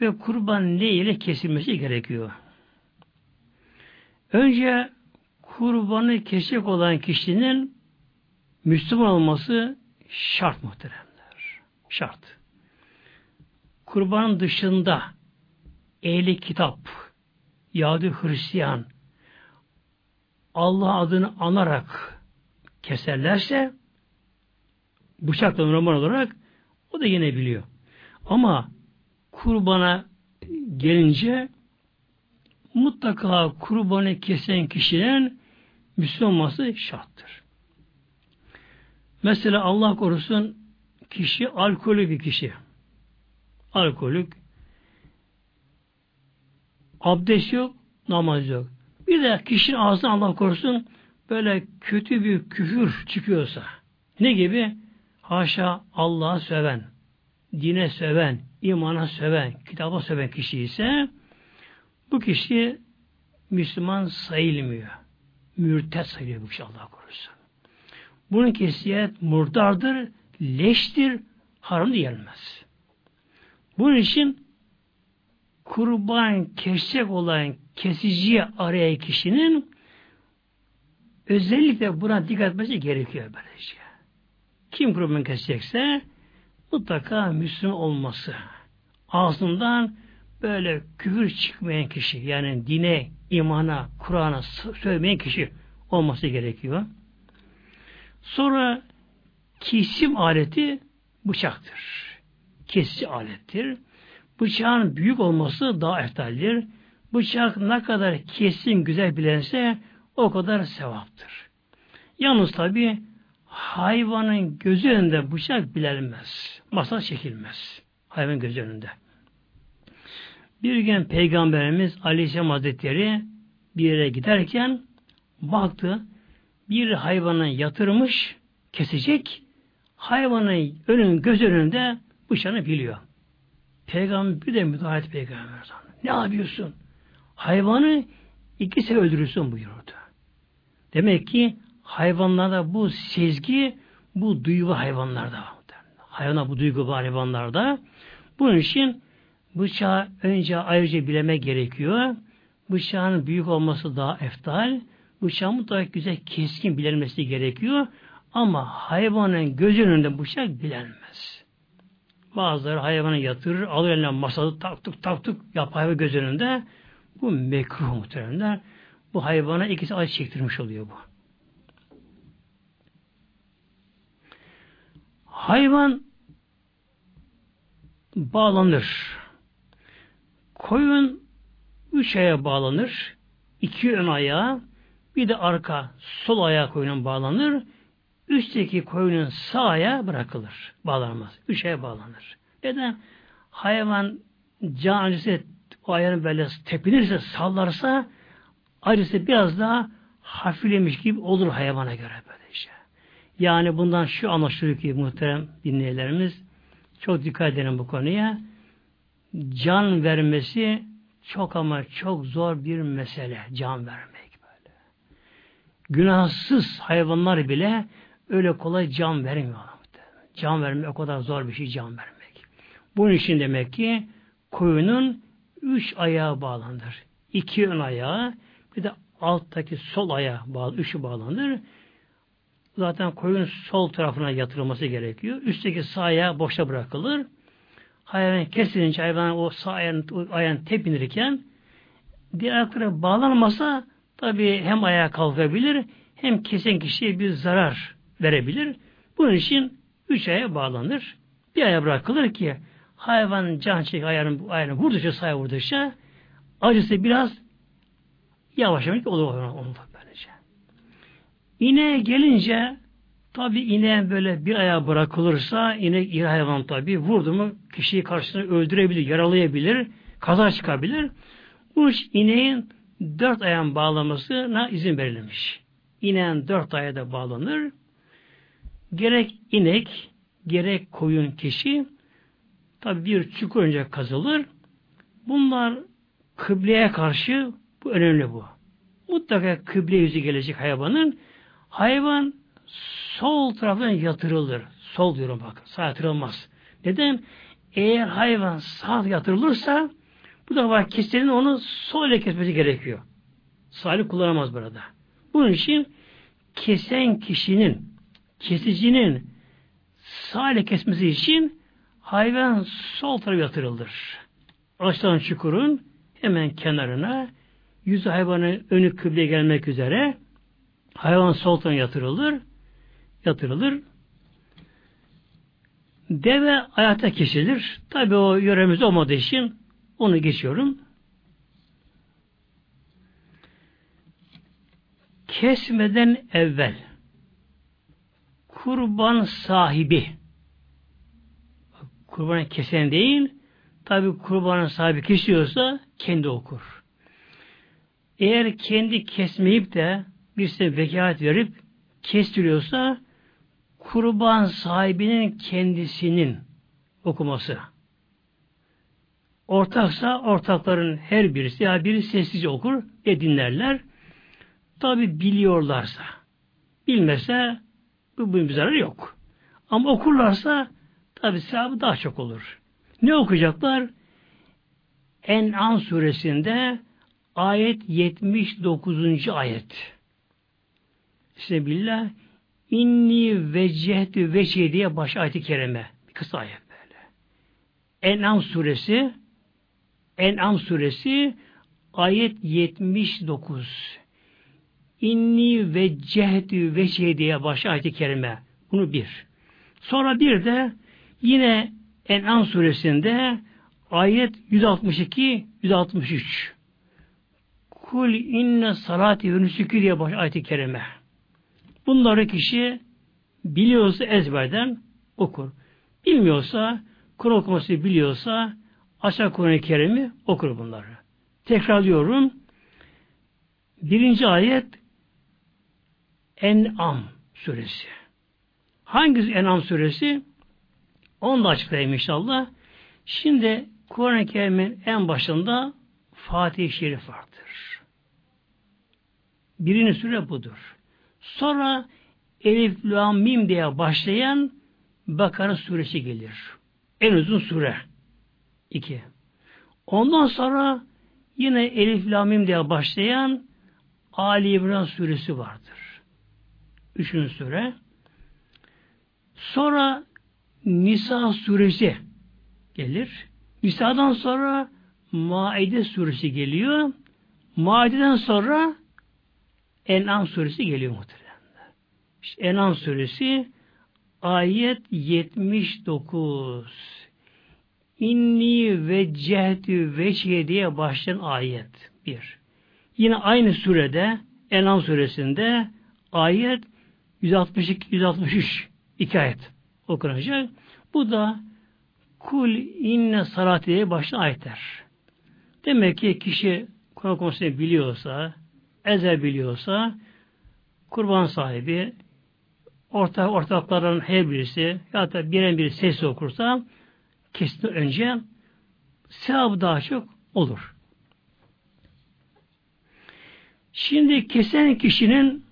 Ve kurban ne ile kesilmesi gerekiyor? Önce kurbanı kesecek olan kişinin Müslüman olması şart muhteremler. Şart. Kurbanın dışında ehli kitap, Yahudi Hristiyan, Allah adını anarak keserlerse bıçakla normal olarak o da yine biliyor. Ama kurbana gelince mutlaka kurbanı kesen kişinin Müslüman olması şarttır. Mesela Allah korusun kişi alkolü bir kişi. Alkolük. Abdest yok, namaz yok. Bir de kişinin ağzına Allah korusun böyle kötü bir küfür çıkıyorsa ne gibi? Haşa Allah'a söven, dine söven, imana söven, kitaba söven kişi ise Bu kişi Müslüman sayılmıyor. Mürtet sayılıyor bu kişi Allah korusun. Bunun kesiyet murdardır, leştir, haram yenmez. Bunun için kurban kesecek olan kesiciye arayan kişinin özellikle buna dikkat etmesi gerekiyor böylece. Kim kurban kesecekse mutlaka Müslüman olması. Ağzından böyle küfür çıkmayan kişi yani dine, imana, Kur'an'a söylemeyen kişi olması gerekiyor. Sonra kesim aleti bıçaktır. Kesici alettir. Bıçağın büyük olması daha eftaldir. Bıçak ne kadar kesin güzel bilense o kadar sevaptır. Yalnız tabi hayvanın gözü önünde bıçak bilenmez. Masa çekilmez. Hayvan gözü önünde. Bir gün Peygamberimiz Aleyhisselam Hazretleri bir yere giderken baktı bir hayvanı yatırmış kesecek hayvanın önün göz önünde bıçağını biliyor. Peygamber de müdahale et Peygamber. Ne yapıyorsun? Hayvanı iki sefer öldürürsün buyurdu. Demek ki hayvanlarda bu sezgi, bu duygu hayvanlarda. Hayvana bu duygu var hayvanlarda. Bunun için bıçağı önce ayrıca bileme gerekiyor. Bıçağın büyük olması daha eftal. Bıçağın mutlaka güzel keskin bilinmesi gerekiyor. Ama hayvanın göz önünde bıçak bilenmez. Bazıları hayvanı yatırır, alır eline masada taktık taktık yapar hayvan göz önünde. Bu mekruh muhteremler. Bu hayvana ikisi acı çektirmiş oluyor bu. Hayvan bağlanır. Koyun üç aya bağlanır. iki ön ayağı, bir de arka sol ayağı koyunun bağlanır. Üstteki koyunun sağ ayağı bırakılır. Bağlanmaz. Üç aya bağlanır. Neden? Hayvan can acısı o ayağını böyle tepinirse, sallarsa acısı biraz daha hafiflemiş gibi olur hayvana göre böyle işte. Yani bundan şu anlaşılıyor ki muhterem dinleyicilerimiz çok dikkat edelim bu konuya. Can vermesi çok ama çok zor bir mesele. Can böyle. Günahsız hayvanlar bile öyle kolay can vermiyor. Can vermek o kadar zor bir şey can vermek. Bunun için demek ki koyunun üç ayağı bağlanır. İki ön ayağı bir de alttaki sol ayağı bağlı, üçü bağlanır. Zaten koyun sol tarafına yatırılması gerekiyor. Üstteki sağ ayağı boşta bırakılır. Hayvan kesilince hayvan o sağ ayağın, ayağın tepinirken diğer ayaklara bağlanmasa tabi hem ayağa kalkabilir hem kesen kişiye bir zarar verebilir. Bunun için üç aya bağlanır. Bir aya bırakılır ki hayvan can çek ayağını, ayağını vurdukça sahaya vurdukça acısı biraz yavaş yavaş olur onun böylece. İneğe gelince tabi ineğe böyle bir ayağa bırakılırsa inek iri hayvan tabi vurdu mu kişiyi karşısına öldürebilir, yaralayabilir, kaza çıkabilir. Bu ineğin dört ayağın bağlamasına izin verilmiş. İneğin dört ayağı da bağlanır. Gerek inek, gerek koyun kişi tabi bir çukur önce kazılır. Bunlar kıbleye karşı bu önemli bu. Mutlaka kıble yüzü gelecek hayvanın. Hayvan sol tarafından yatırılır. Sol diyorum bak. Sağ yatırılmaz. Neden? Eğer hayvan sağ yatırılırsa bu defa kesenin onu sol ile kesmesi gerekiyor. Sağ kullanamaz burada. Bunun için kesen kişinin kesicinin sağ ile kesmesi için hayvan sol tarafa yatırılır. Açılan çukurun hemen kenarına yüzü hayvanın önü kıbleye gelmek üzere hayvan sol tarafa yatırılır. Yatırılır. Deve ayakta kesilir. Tabi o yöremiz olmadığı için onu geçiyorum. Kesmeden evvel kurban sahibi kurbanı kesen değil tabi kurbanın sahibi kesiyorsa kendi okur. Eğer kendi kesmeyip de birisine vekalet verip kestiriyorsa kurban sahibinin kendisinin okuması. Ortaksa ortakların her birisi ya biri sessizce okur ve dinlerler. Tabi biliyorlarsa. Bilmese bu, bir zararı yok. Ama okurlarsa tabi sevabı daha çok olur. Ne okuyacaklar? En'am suresinde ayet 79. ayet. İşte billah inni vecehtü veçhi diye baş ayeti kerime. Bir kısa ayet böyle. En'am suresi En'am suresi ayet 79. İnni vecehtü veçhi diye baş ayeti kerime. Bunu bir. Sonra bir de yine En'am suresinde ayet 162 163. Kul inne salati ve nusükü diye baş ayeti kerime. Bunları kişi biliyorsa ezberden okur. Bilmiyorsa, Kur'an okuması biliyorsa aşağı Kur'an-ı Kerim'i okur bunları. Tekrarlıyorum. Birinci ayet En'am suresi. Hangisi En'am suresi? Onu da açıklayayım inşallah. Şimdi Kur'an-ı Kerim'in en başında Fatih-i Şerif vardır. Birinci sure budur. Sonra Elif, Lam, Mim diye başlayan Bakara suresi gelir. En uzun sure. İki. Ondan sonra yine Elif, Lam, Mim diye başlayan Ali İmran suresi vardır. Üçüncü sure. Sonra Nisa suresi gelir. Nisa'dan sonra Maide suresi geliyor. Maide'den sonra En'am suresi geliyor muhtemelen. İşte En'am suresi ayet 79 İnni ve cehdü veçhe diye başlayan ayet. Bir. Yine aynı surede En'am suresinde ayet 162-163 iki ayet okunacak. Bu da kul inne salat diye başlayan ayetler. Demek ki kişi Kur'an konusunu biliyorsa, ezel biliyorsa, kurban sahibi, ortak ortakların her birisi ya da biren bir ses okursa kesin önce sevabı daha çok olur. Şimdi kesen kişinin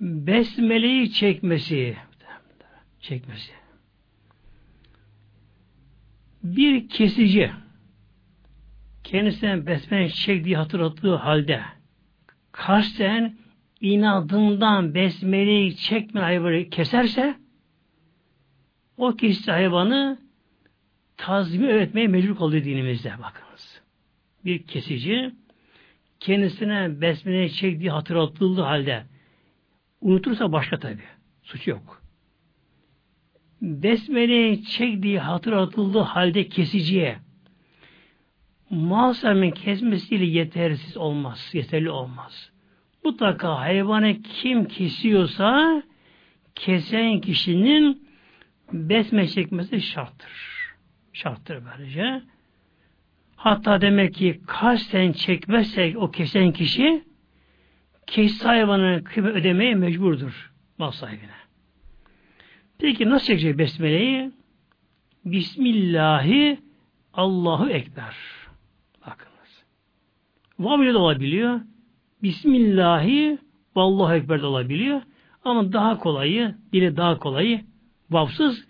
besmeleyi çekmesi çekmesi. Bir kesici kendisine besmele çektiği hatırlattığı halde kasten inadından besmeleyi çekme hayvanı keserse o kişi hayvanı tazmi öğretmeye mecbur kalıyor dinimizde bakınız. Bir kesici kendisine besmeleyi çektiği hatırlatıldığı halde unutursa başka tabi. Suç yok. Besmeleyi çektiği hatırlatıldığı halde kesiciye Muhasebenin kesmesiyle yetersiz olmaz, yeterli olmaz. Mutlaka hayvanı kim kesiyorsa kesen kişinin besme çekmesi şarttır. Şarttır böylece. Hatta demek ki kasten çekmezse o kesen kişi kes hayvanın kıymet ödemeye mecburdur mal sahibine. Peki nasıl çekecek besmeleyi? Bismillahi Allahu Ekber. Vav ile de olabiliyor. Bismillahi Vallahu Ekber de olabiliyor. Ama daha kolayı, dili daha kolayı vavsız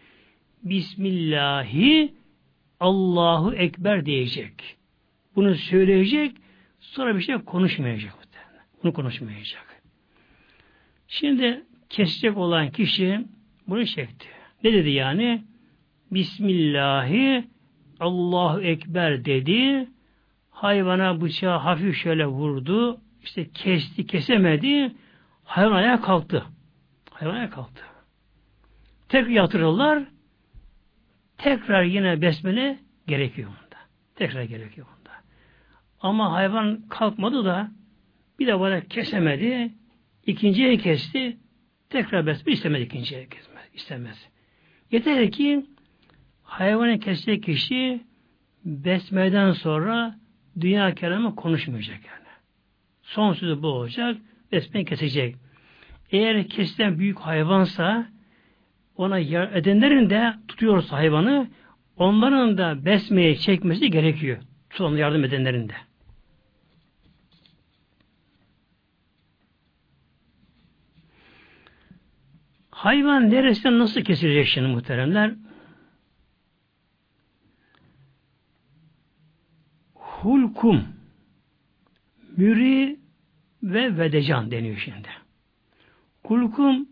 Bismillahi Allahu Ekber diyecek. Bunu söyleyecek, sonra bir şey konuşmayacak. Bunu konuşmayacak. Şimdi kesecek olan kişi bunu çekti. Ne dedi yani? Bismillahi Allahu Ekber dedi hayvana bıçağı hafif şöyle vurdu. işte kesti, kesemedi. Hayvan ayağa kalktı. Hayvan ayağa kalktı. Tekrar yatırırlar. Tekrar yine besmele gerekiyor bunda. Tekrar gerekiyor bunda. Ama hayvan kalkmadı da bir de bana kesemedi. İkinciye kesti. Tekrar besmele istemedi ikinciye kesmez. istemez. Yeter ki hayvanı kesecek kişi besmeden sonra dünya kelamı konuşmayacak yani. Son sözü bu olacak. Besmele kesecek. Eğer kesilen büyük hayvansa ona yar edenlerin de tutuyorsa hayvanı onların da besmeye çekmesi gerekiyor. Son yardım edenlerin de. Hayvan neresinden nasıl kesilecek şimdi muhteremler? Hulkum müri ve vedecan deniyor şimdi. Hulkum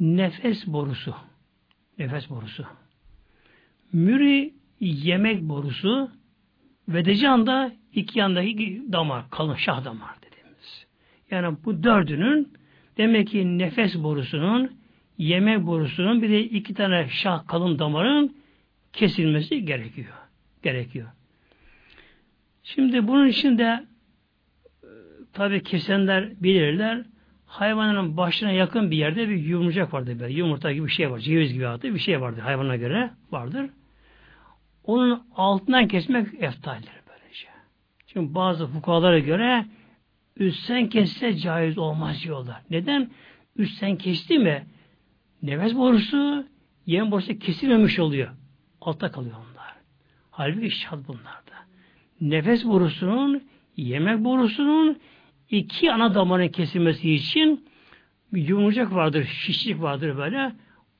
nefes borusu. Nefes borusu. Müri yemek borusu vedecan da iki yandaki damar, kalın şah damar dediğimiz. Yani bu dördünün Demek ki nefes borusunun, yemek borusunun bir de iki tane şah kalın damarın kesilmesi gerekiyor. Gerekiyor. Şimdi bunun için de e, tabi kesenler bilirler hayvanın başına yakın bir yerde bir yumurcak vardır. Böyle. Yumurta gibi bir şey var. Ceviz gibi adı bir şey vardır. Hayvana göre vardır. Onun altından kesmek eftaldir böylece. Çünkü bazı fukalara göre üstten kesse caiz olmaz diyorlar. Neden? Üstten kesti mi nefes borusu yem borusu kesilmemiş oluyor. Altta kalıyor onlar. Halbuki şart bunlarda. Nefes borusunun yemek borusunun iki ana damarın kesilmesi için bir yumurcak vardır, şişlik vardır böyle.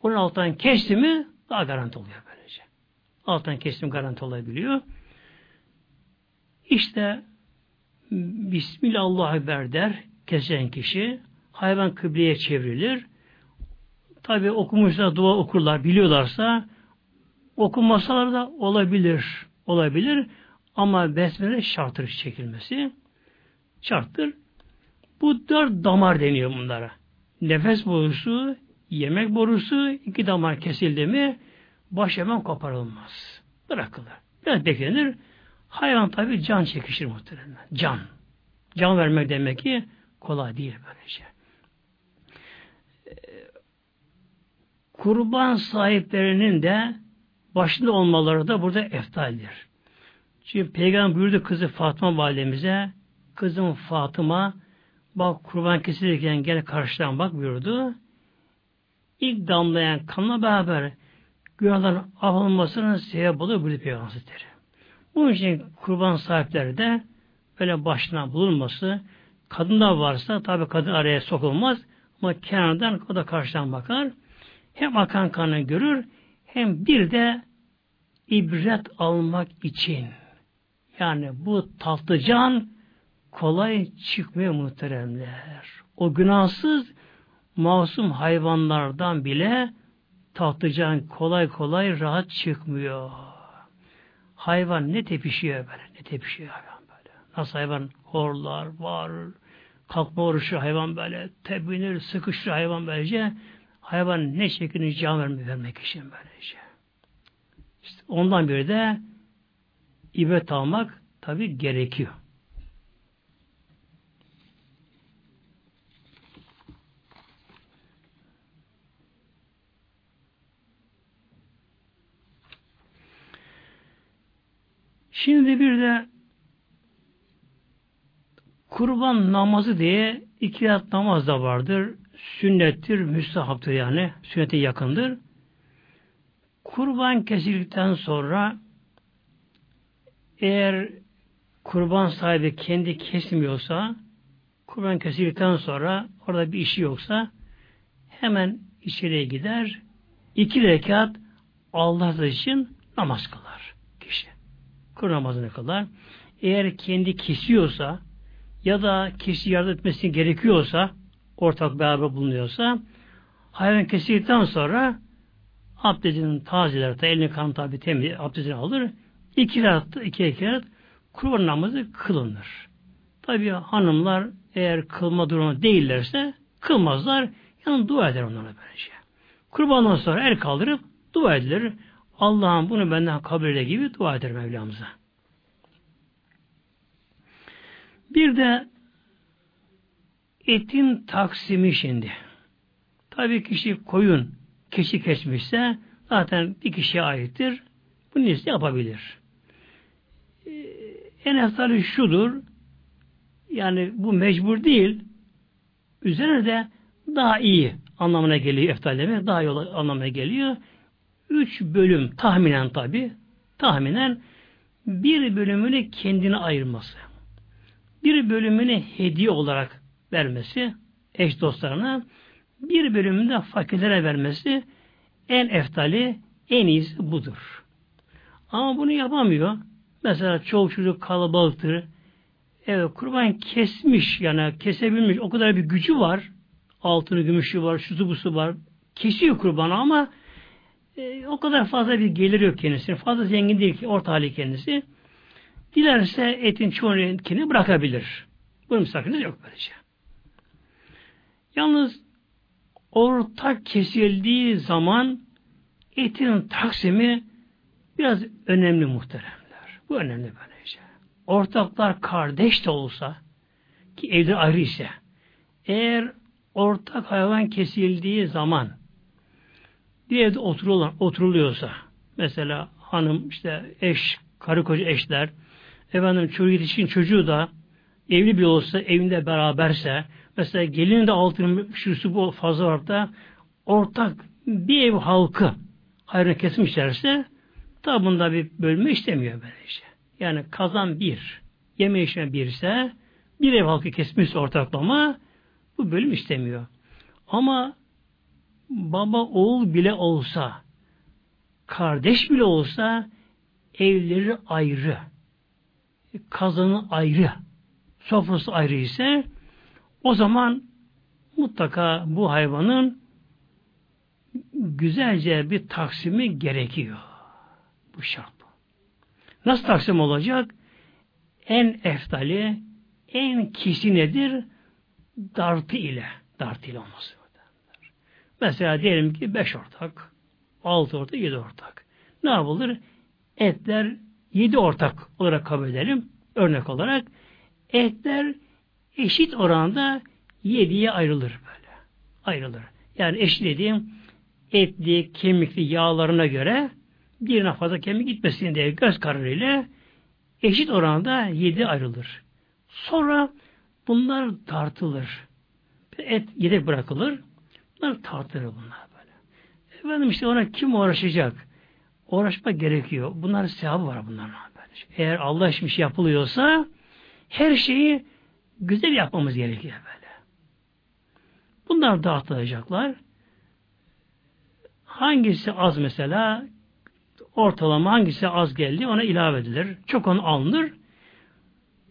Onun alttan kesti mi daha garanti oluyor böylece. Alttan kestim garanti olabiliyor. İşte Bismillah Ekber der kesen kişi. Hayvan kıbleye çevrilir. Tabi okumuşlar dua okurlar biliyorlarsa okunmasalar da olabilir. Olabilir. Ama besmele şarttır çekilmesi. Şarttır. Bu dört damar deniyor bunlara. Nefes borusu, yemek borusu, iki damar kesildi mi baş hemen koparılmaz. Bırakılır. Biraz beklenir. Hayvan tabi can çekişir muhtemelen. Can. Can vermek demek ki kolay değil böylece. Şey. Kurban sahiplerinin de başında olmaları da burada eftaldir. Çünkü Peygamber buyurdu kızı Fatıma validemize kızım Fatıma bak kurban kesilirken gel karşıdan bak buyurdu. İlk damlayan kanla beraber günahların affolmasının sebep olur buyurdu Peygamber Hazretleri. Bunun için kurban sahipleri de böyle başına bulunması, kadın da varsa tabi kadın araya sokulmaz ama kenardan o da karşıdan bakar. Hem akan kanı görür hem bir de ibret almak için. Yani bu tatlı can kolay çıkmıyor muhteremler. O günahsız masum hayvanlardan bile tatlıcan kolay kolay rahat çıkmıyor. Hayvan ne tepişiyor böyle, ne tepişiyor hayvan böyle. Nasıl hayvan horlar, bağırır, kalkma oruçlu hayvan böyle, tebinir, sıkışır hayvan böylece. Hayvan ne şeklinde can vermek, vermek için böylece. İşte ondan biri de ibret almak tabi gerekiyor. Şimdi bir de kurban namazı diye iki yat namaz da vardır. Sünnettir, müstahaptır yani. Sünnete yakındır. Kurban kesildikten sonra eğer kurban sahibi kendi kesmiyorsa kurban kesildikten sonra orada bir işi yoksa hemen içeriye gider iki rekat Allah için namaz kılar kişi. Kur namazını kılar. Eğer kendi kesiyorsa ya da kişi yardım etmesi gerekiyorsa ortak beraber bulunuyorsa hayvan kesildikten sonra abdestini tazeler, elini kan tabi temiz abdestini alır. İki rekat, iki rekat kurban namazı kılınır. Tabi hanımlar eğer kılma durumu değillerse kılmazlar. Yani dua eder onlara böylece. Kurbandan sonra el kaldırıp dua edilir. Allah'ım bunu benden kabul eyle gibi dua eder Mevlamıza. Bir de etin taksimi şimdi. Tabii kişi koyun, keçi kesmişse zaten bir kişiye aittir. Bunu ise yapabilir. Ee, en efsali şudur, yani bu mecbur değil, üzerine de daha iyi anlamına geliyor eftal demek, daha iyi anlamına geliyor. Üç bölüm tahminen tabi tahminen bir bölümünü kendine ayırması. Bir bölümünü hediye olarak vermesi eş dostlarına bir bölümünde fakirlere vermesi en eftali, en iyisi budur. Ama bunu yapamıyor. Mesela çoğu çocuk kalabalıktır. Evet, kurban kesmiş yani kesebilmiş. O kadar bir gücü var. Altını, gümüşü var, şusu busu var. Kesiyor kurbanı ama e, o kadar fazla bir gelir yok kendisine. Fazla zengin değil ki orta hali kendisi. Dilerse etin çoğunu bırakabilir. Bunun sakıncası yok böylece. Yalnız ortak kesildiği zaman etin taksimi biraz önemli muhteremler. Bu önemli böylece. Ortaklar kardeş de olsa ki evde ayrı ise eğer ortak hayvan kesildiği zaman bir evde oturuluyor, oturuluyorsa mesela hanım işte eş, karı koca eşler efendim çocuğu yetişkin çocuğu da evli bir olsa evinde beraberse mesela gelinin de altının şusu bu fazla var da ortak bir ev halkı hayrını kesmişlerse tabi bunda bir bölme istemiyor böylece. Yani kazan bir, yeme içme bir ise bir ev halkı kesmişse ortaklama bu bölüm istemiyor. Ama baba oğul bile olsa kardeş bile olsa evleri ayrı kazanı ayrı sofrası ayrı ise o zaman mutlaka bu hayvanın güzelce bir taksimi gerekiyor. Bu şart. Nasıl taksim olacak? En eftali, en kişi nedir? Dartı ile. Dartı ile olması. Mesela diyelim ki beş ortak, altı ortak, yedi ortak. Ne yapılır? Etler yedi ortak olarak kabul edelim. Örnek olarak etler eşit oranda yediye ayrılır böyle. Ayrılır. Yani eşit dediğim etli, kemikli yağlarına göre birine fazla kemik gitmesin diye göz kararıyla eşit oranda yedi ayrılır. Sonra bunlar tartılır. Et yedek bırakılır. Bunlar tartılır bunlar böyle. Efendim işte ona kim uğraşacak? Uğraşmak gerekiyor. Bunlar sevabı var bunların. Böyle. Eğer Allah işmiş yapılıyorsa her şeyi güzel yapmamız gerekiyor böyle. Bunlar dağıtılacaklar. Hangisi az mesela ortalama hangisi az geldi ona ilave edilir. Çok onu alınır.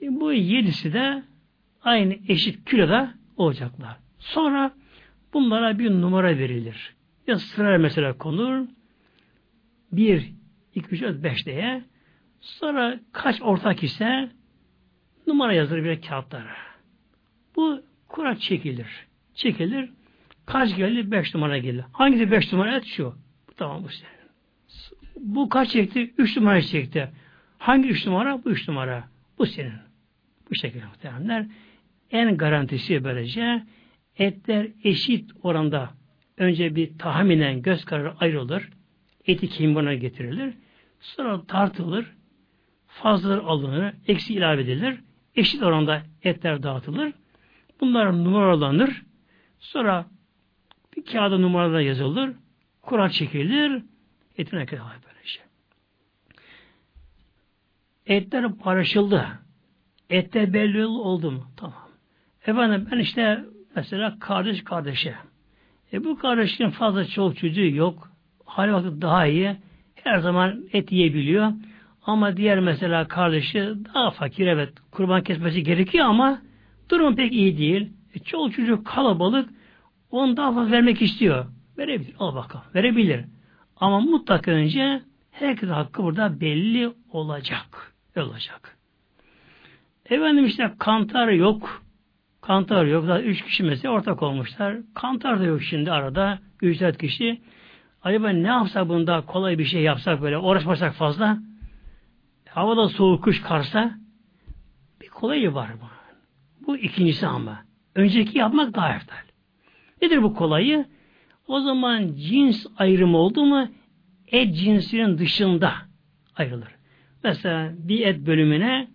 E, bu yedisi de aynı eşit kiloda olacaklar. Sonra bunlara bir numara verilir. Ya sıra mesela konur. Bir, iki, üç, dört, beş diye. Sonra kaç ortak ise numara yazılır bir kağıtlara. Bu kura çekilir. Çekilir. Kaç geldi? Beş numara geldi. Hangisi beş numara? Et şu. Tamam bu senin. Bu kaç çekti? Üç numara çekti. Hangi üç numara? Bu üç numara. Bu senin. Bu şekilde muhtemelenler. En garantisi böylece etler eşit oranda önce bir tahminen göz kararı ayrılır. Eti kimbona getirilir. Sonra tartılır. Fazlalar alınır. Eksi ilave edilir. Eşit oranda etler dağıtılır. Bunlar numaralanır. Sonra bir kağıda numaralar yazılır. Kural çekilir. Etin kadar böyle şey. Etler paylaşıldı. Etler belli oldu mu? Tamam. Efendim ben işte mesela kardeş kardeşe. E bu kardeşin fazla çok çocuğu yok. Hali vakit daha iyi. Her zaman et yiyebiliyor. Ama diğer mesela kardeşi daha fakir evet. Kurban kesmesi gerekiyor ama durum pek iyi değil. E, çoğu çocuk kalabalık. Onu daha fazla vermek istiyor. Verebilir. Al bakalım. Verebilir. Ama mutlaka önce herkes hakkı burada belli olacak. Olacak. Efendim işte kantar yok. Kantar yok. Daha üç kişi mesela ortak olmuşlar. Kantar da yok şimdi arada. Üç dört kişi. Acaba ne yapsak bunda kolay bir şey yapsak böyle uğraşmasak fazla? Havada soğuk kış karsa bir kolayı var bu. Bu ikincisi ama. Önceki yapmak daha eftal. Nedir bu kolayı? O zaman cins ayrımı oldu mu et cinsinin dışında ayrılır. Mesela bir et bölümüne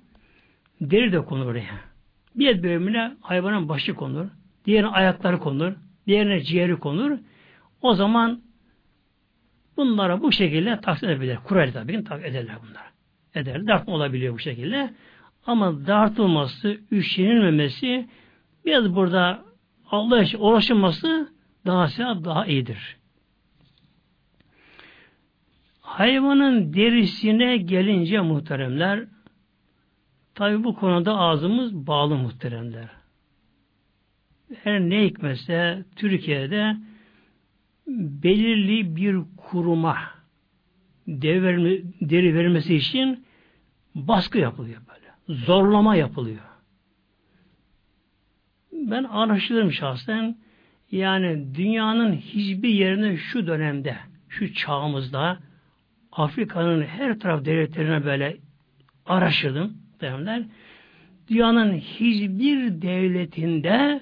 deri de konur oraya. Bir et bölümüne hayvanın başı konur. Diğerine ayakları konur. Diğerine ciğeri konur. O zaman Bunlara bu şekilde taksit edebilir. Kurar tabii taksit ederler bunlara. Eder. Dartma olabiliyor bu şekilde. Ama dartılması, üşenilmemesi biraz burada Allah için ulaşılması daha sevap daha iyidir. Hayvanın derisine gelince muhteremler tabi bu konuda ağzımız bağlı muhteremler. Her ne hikmetse Türkiye'de belirli bir kuruma deri, deri verilmesi için baskı yapılıyor böyle. Zorlama yapılıyor. Ben araştırdım şahsen. Yani dünyanın hiçbir yerine şu dönemde, şu çağımızda Afrika'nın her taraf devletlerine böyle araştırdım derler. Dünyanın hiçbir devletinde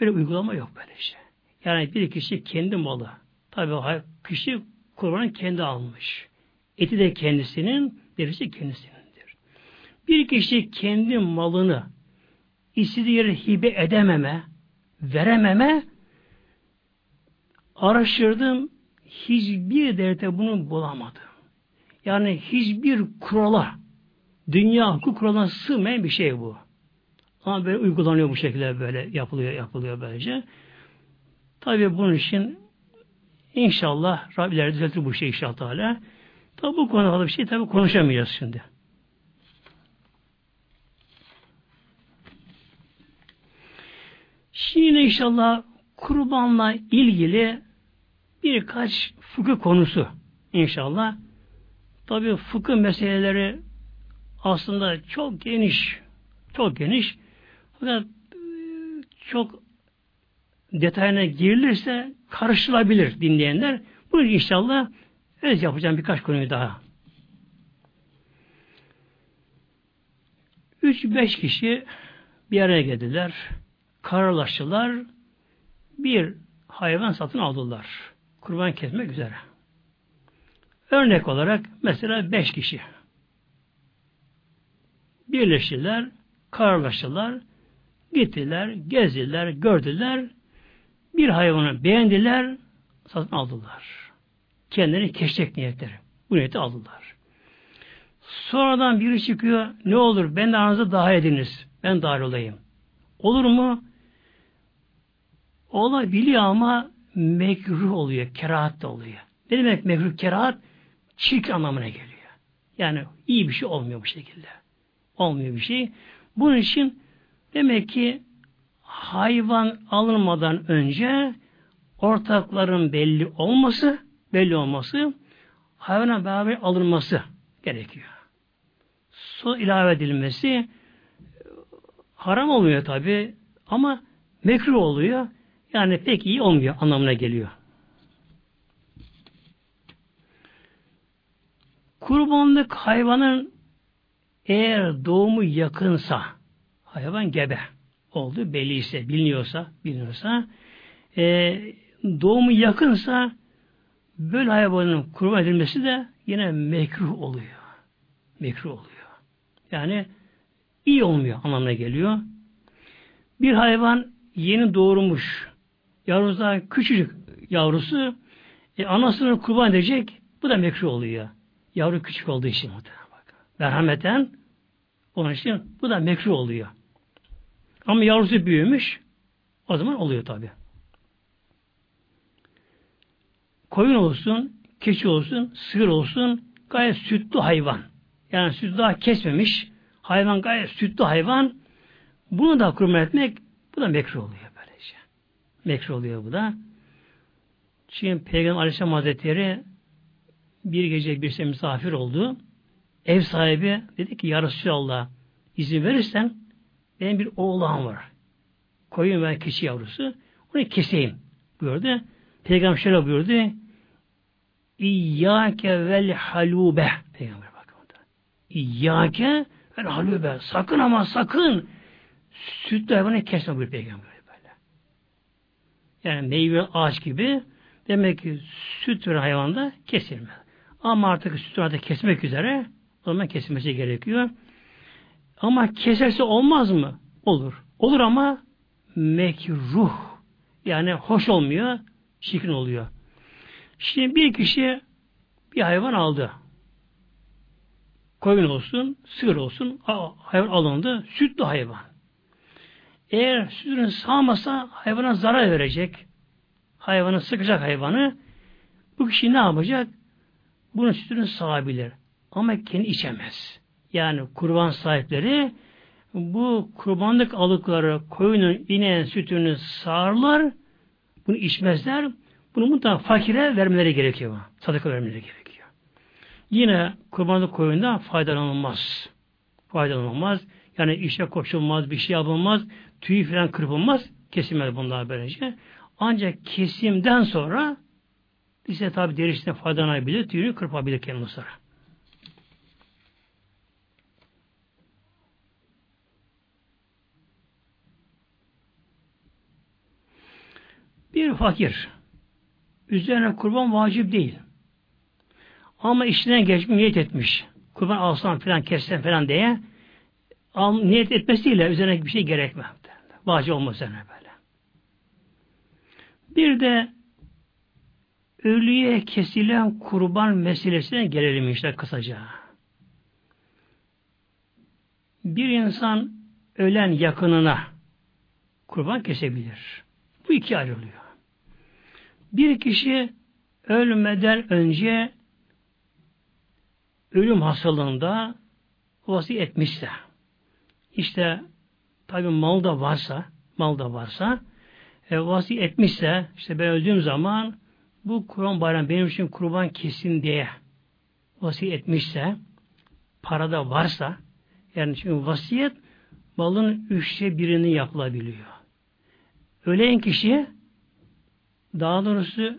böyle uygulama yok böyle şey. Yani bir kişi kendi malı. Tabi kişi kurbanı kendi almış. Eti de kendisinin, derisi kendisinindir. Bir kişi kendi malını istediği yere hibe edememe, verememe araştırdım hiçbir devlete bunu bulamadım. Yani hiçbir kurala dünya hukuk kuralına sığmayan bir şey bu. Ama böyle uygulanıyor bu şekilde böyle yapılıyor yapılıyor böylece. Tabi bunun için inşallah Rabbiler düzeltir bu şey inşallah Teala. Tabi bu konuda bir şey tabi konuşamayacağız şimdi. Şimdi inşallah kurbanla ilgili birkaç fıkıh konusu inşallah. Tabi fıkıh meseleleri aslında çok geniş, çok geniş. Fakat e, çok detayına girilirse karışılabilir dinleyenler. Bunu inşallah öz yapacağım birkaç konuyu daha. Üç beş kişi bir araya geldiler. Kararlaştılar. Bir hayvan satın aldılar. Kurban kesmek üzere. Örnek olarak mesela beş kişi. Birleştiler, kararlaştılar, gittiler, gezdiler, gördüler, bir hayvanı beğendiler, satın aldılar. Kendilerini keşfek niyetleri. Bu niyeti aldılar. Sonradan biri çıkıyor, ne olur ben de aranızda dahil ediniz. Ben dahil olayım. Olur mu? Olabiliyor ama mekruh oluyor, kerahat da oluyor. Ne demek mekruh, kerahat? Çirk anlamına geliyor. Yani iyi bir şey olmuyor bu şekilde. Olmuyor bir şey. Bunun için demek ki hayvan alınmadan önce ortakların belli olması, belli olması, hayvana beraber alınması gerekiyor. Su ilave edilmesi haram olmuyor tabi ama mekruh oluyor. Yani pek iyi olmuyor anlamına geliyor. Kurbanlık hayvanın eğer doğumu yakınsa hayvan gebe oldu belli ise biliniyorsa biliniyorsa e, doğumu yakınsa böyle hayvanın kurban edilmesi de yine mekruh oluyor. Mekruh oluyor. Yani iyi olmuyor anlamına geliyor. Bir hayvan yeni doğurmuş yavrusu küçücük yavrusu e, anasını kurban edecek bu da mekruh oluyor. Yavru küçük olduğu için bak. Merhameten onun için bu da mekruh oluyor. Ama yavrusu büyümüş o zaman oluyor tabi. Koyun olsun, keçi olsun, sığır olsun gayet sütlü hayvan. Yani süt daha kesmemiş hayvan gayet sütlü hayvan bunu da kurban etmek bu da mekruh oluyor böylece. Mekruh oluyor bu da. Çünkü Peygamber Aleyhisselam Hazretleri bir gece bir misafir oldu. Ev sahibi dedi ki Ya Resulallah izin verirsen benim bir oğlan var. Koyun ve keçi yavrusu. Onu keseyim buyurdu. Peygamber şöyle buyurdu. İyyâke vel halûbe. Peygamber bakın. İyyâke vel halûbe. Sakın ama sakın sütlü hayvanı kesme buyuruyor Peygamber böyle. Yani meyve ağaç gibi demek ki süt veren hayvanda kesilmez. Ama artık süt veren kesmek üzere zaman kesilmesi gerekiyor. Ama keserse olmaz mı? Olur. Olur ama mekruh. Yani hoş olmuyor, çirkin oluyor. Şimdi bir kişi bir hayvan aldı. Koyun olsun, sığır olsun, hayvan alındı, sütlü hayvan. Eğer sütünü sağmasa hayvana zarar verecek. Hayvanı sıkacak hayvanı. Bu kişi ne yapacak? Bunun sütünü sağabilir. Ama kendi içemez. Yani kurban sahipleri bu kurbanlık alıkları koyunun inen sütünü sağırlar. Bunu içmezler. Bunu mutlaka fakire vermeleri gerekiyor. Sadaka vermeleri gerekiyor. Yine kurbanlık koyunda faydalanılmaz. Faydalanılmaz. Yani işe koşulmaz, bir şey yapılmaz, tüy falan kırpılmaz. Kesilmez bunlar böylece. Ancak kesimden sonra ise tabi derisinden faydalanabilir, tüyünü kırpabilir kendini sonra. Bir fakir üzerine kurban vacip değil. Ama işinden geçmiş niyet etmiş. Kurban alsam falan kessem falan diye al, niyet etmesiyle üzerine bir şey gerekmez. Vacip olmaz üzerine böyle. Bir de ölüye kesilen kurban meselesine gelelim işte kısaca. Bir insan ölen yakınına kurban kesebilir. Bu iki ayrılıyor. Bir kişi ölmeden önce ölüm hastalığında vasiyet etmişse işte tabi mal da varsa mal da varsa e, vasiyet etmişse işte ben öldüğüm zaman bu kurban bayram benim için kurban kesin diye vasiyet etmişse parada varsa yani çünkü vasiyet malın üçte birini yapılabiliyor. Ölen kişi daha doğrusu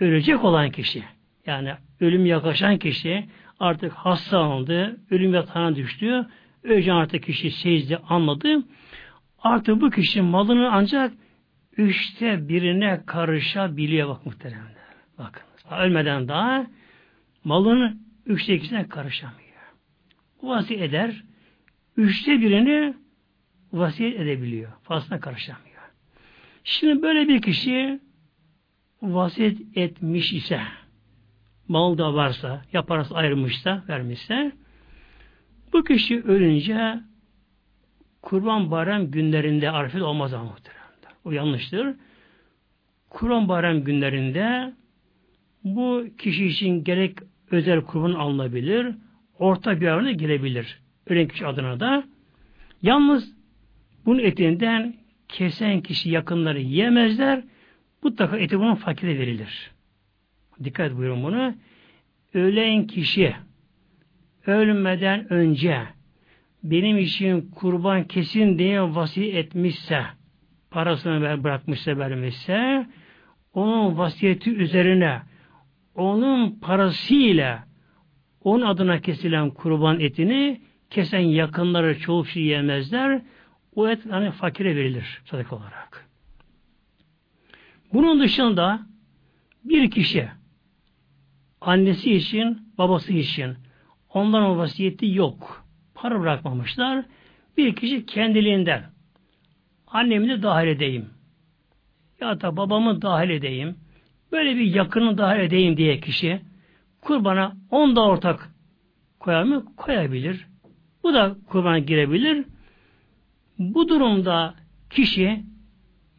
ölecek olan kişi yani ölüm yaklaşan kişi artık hastalandı, ölüm yatağına düştü, önce artık kişi secde anladı. Artık bu kişi malını ancak üçte birine karışabiliyor bak muhteremler. Bakın. Ölmeden daha malının üçte ikisine karışamıyor. Vasiyet eder. Üçte birini vasiyet edebiliyor. Fazlasına karışamıyor. Şimdi böyle bir kişi vasiyet etmiş ise mal da varsa, yaparsa ayırmışsa, vermişse bu kişi ölünce kurban bayram günlerinde arifet olmaz ama muhtemelen. O yanlıştır. Kurban bayram günlerinde bu kişi için gerek özel kurban alınabilir, orta bir arada gelebilir. Ölen kişi adına da. Yalnız bunun etinden kesen kişi yakınları yemezler. Mutlaka eti bunun fakire verilir. Dikkat buyurun bunu. Ölen kişi ölmeden önce benim için kurban kesin diye vasiyet etmişse parasını bırakmışsa vermişse onun vasiyeti üzerine onun parasıyla onun adına kesilen kurban etini kesen yakınları çoğu şey yemezler. O et hani fakire verilir sadık olarak. Bunun dışında bir kişi annesi için, babası için onların vasiyeti yok. Para bırakmamışlar. Bir kişi kendiliğinden annemi de dahil edeyim. Ya da babamı dahil edeyim. Böyle bir yakını dahil edeyim diye kişi kurbana on da ortak koyar mı? Koyabilir. Bu da kurbana girebilir. Bu durumda kişi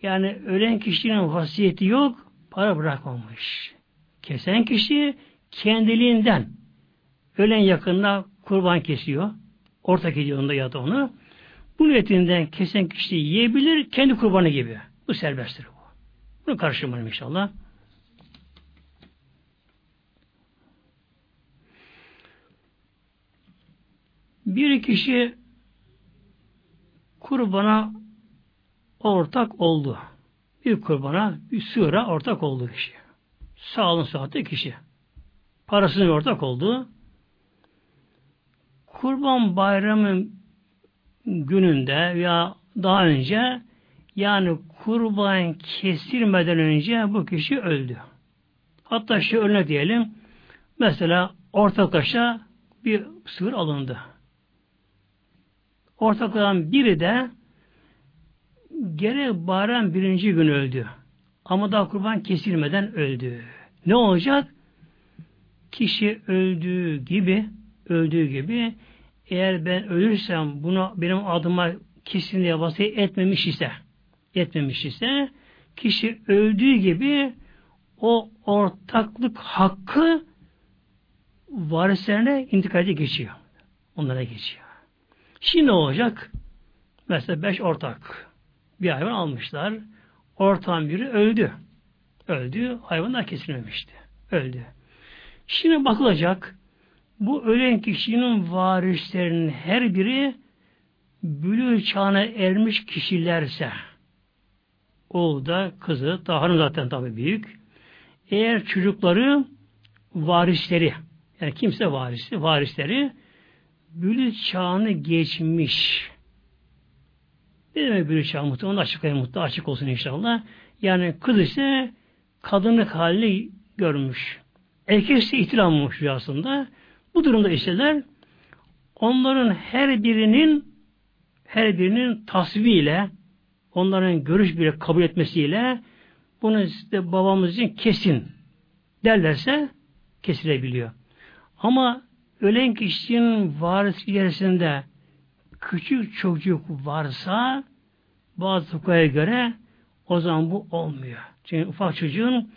yani ölen kişinin vasiyeti yok, para bırakmamış. Kesen kişi kendiliğinden ölen yakınına kurban kesiyor. Ortak ediyor onda ya da onu. Bu etinden kesen kişi yiyebilir, kendi kurbanı gibi. Bu serbesttir bu. Bunu karıştırmayalım inşallah. Bir kişi kurbana ortak oldu. Bir kurbana, bir sığıra ortak oldu kişi. Sağlığın saatte kişi. Parasını ortak oldu. Kurban bayramı gününde veya daha önce yani kurban kesilmeden önce bu kişi öldü. Hatta şu örnek diyelim mesela ortaklaşa bir sığır alındı. Ortaklardan biri de gene bayram birinci gün öldü. Ama daha kurban kesilmeden öldü. Ne olacak? Kişi öldüğü gibi öldüğü gibi eğer ben ölürsem bunu benim adıma kesinlikle vasiyet etmemiş ise etmemiş ise kişi öldüğü gibi o ortaklık hakkı varislerine intikalde geçiyor. Onlara geçiyor. Şimdi ne olacak? Mesela beş ortak bir hayvan almışlar. Ortağın biri öldü. Öldü. Hayvan da kesilmemişti. Öldü. Şimdi bakılacak bu ölen kişinin varislerinin her biri bülü çağına ermiş kişilerse oğlu da kızı, daha zaten tabi büyük. Eğer çocukları varisleri yani kimse varisi, varisleri bülü çağını geçmiş. Ne demek bülü çağı muhtemelen? Onu açıklayayım muhtemelen. Açık olsun inşallah. Yani kız ise kadınlık halini görmüş. Erkek ise ihtilam olmuş rüyasında. Bu durumda işler onların her birinin her birinin tasviyle onların görüş bile kabul etmesiyle bunu işte babamız için kesin derlerse kesilebiliyor. Ama ölen kişinin varis içerisinde küçük çocuk varsa bazı fukaya göre o zaman bu olmuyor. Çünkü ufak çocuğun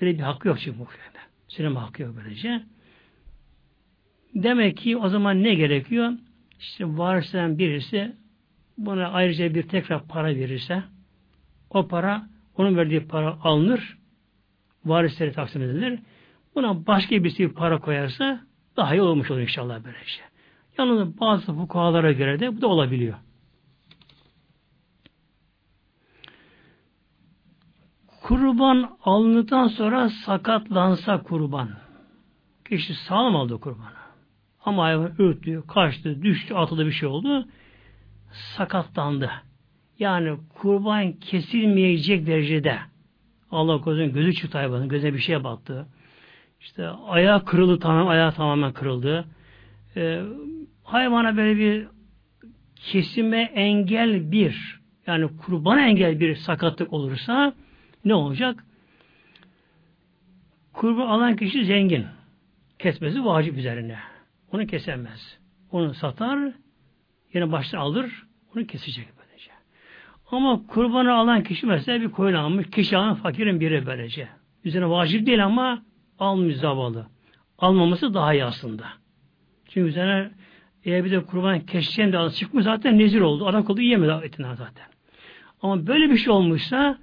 böyle bir hakkı yok çünkü muhtemelen. Senin hakkı yok böylece. Demek ki o zaman ne gerekiyor? İşte varsa birisi buna ayrıca bir tekrar para verirse o para onun verdiği para alınır varislere taksim edilir. Buna başka birisi bir para koyarsa daha iyi olmuş olur inşallah böylece. Yalnız bazı fukahalara göre de bu da olabiliyor. Kurban alındıktan sonra sakatlansa kurban. Kişi sağlam aldı kurbanı. Ama hayvan örttü, kaçtı, düştü, atıldı bir şey oldu. Sakatlandı. Yani kurban kesilmeyecek derecede Allah korusun gözü çıktı hayvanın, gözüne bir şey battı. İşte ayağı kırıldı, tamam, ayağı tamamen kırıldı. Ee, hayvana böyle bir kesime engel bir, yani kurban engel bir sakatlık olursa ne olacak? Kurban alan kişi zengin. Kesmesi vacip üzerine. Onu kesemez. Onu satar, yine baştan alır, onu kesecek böylece. Ama kurbanı alan kişi mesela bir koyun almış, kişi alan fakirin biri böylece. Üzerine vacip değil ama almış zavallı. Almaması daha iyi aslında. Çünkü üzerine eğer bir de kurban keseceğim de çıkmış zaten nezir oldu. Adak oldu yiyemedi etinden zaten. Ama böyle bir şey olmuşsa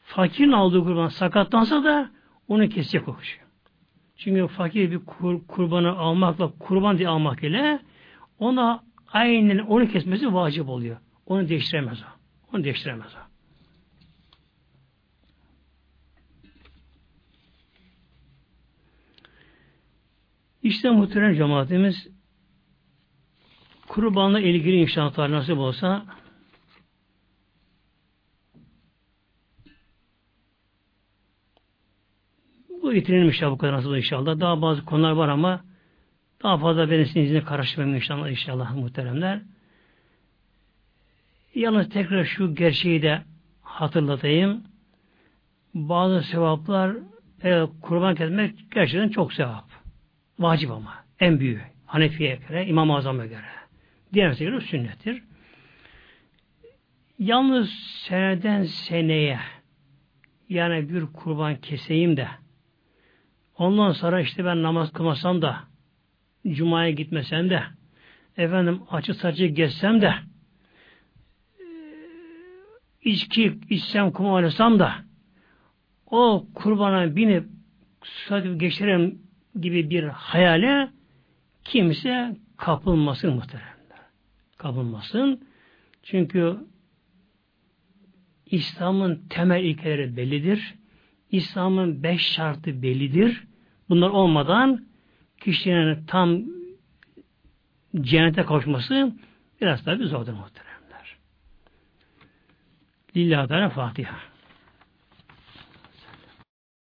fakirin aldığı kurban sakatlansa da onu kesecek o kişi. Çünkü fakir bir kur, kurbanı almakla, kurban diye almak ile ona aynen onu kesmesi vacip oluyor. Onu değiştiremez o. Onu değiştiremez o. İşte muhterem cemaatimiz kurbanla ilgili inşaatlar nasip olsa Bu bitirelim inşallah bu kadar nasıl inşallah. Daha bazı konular var ama daha fazla benim sizin izine karıştırmayayım inşallah, inşallah muhteremler. Yalnız tekrar şu gerçeği de hatırlatayım. Bazı sevaplar e, kurban kesmek gerçekten çok sevap. Vacip ama. En büyüğü. Hanefi'ye göre, İmam-ı Azam'a göre. Diğer göre sünnettir. Yalnız seneden seneye yani bir kurban keseyim de Ondan sonra işte ben namaz kılmasam da Cuma'ya gitmesem de efendim açı saçı geçsem de e, içki içsem kuma oynasam da o kurbana binip susatıp geçirelim gibi bir hayale kimse kapılmasın muhteremler. Kapılmasın. Çünkü İslam'ın temel ilkeleri bellidir. İslam'ın beş şartı bellidir. Bunlar olmadan kişinin tam cennete kavuşması biraz tabi zordur muhteremler. Lillahi Teala Fatiha.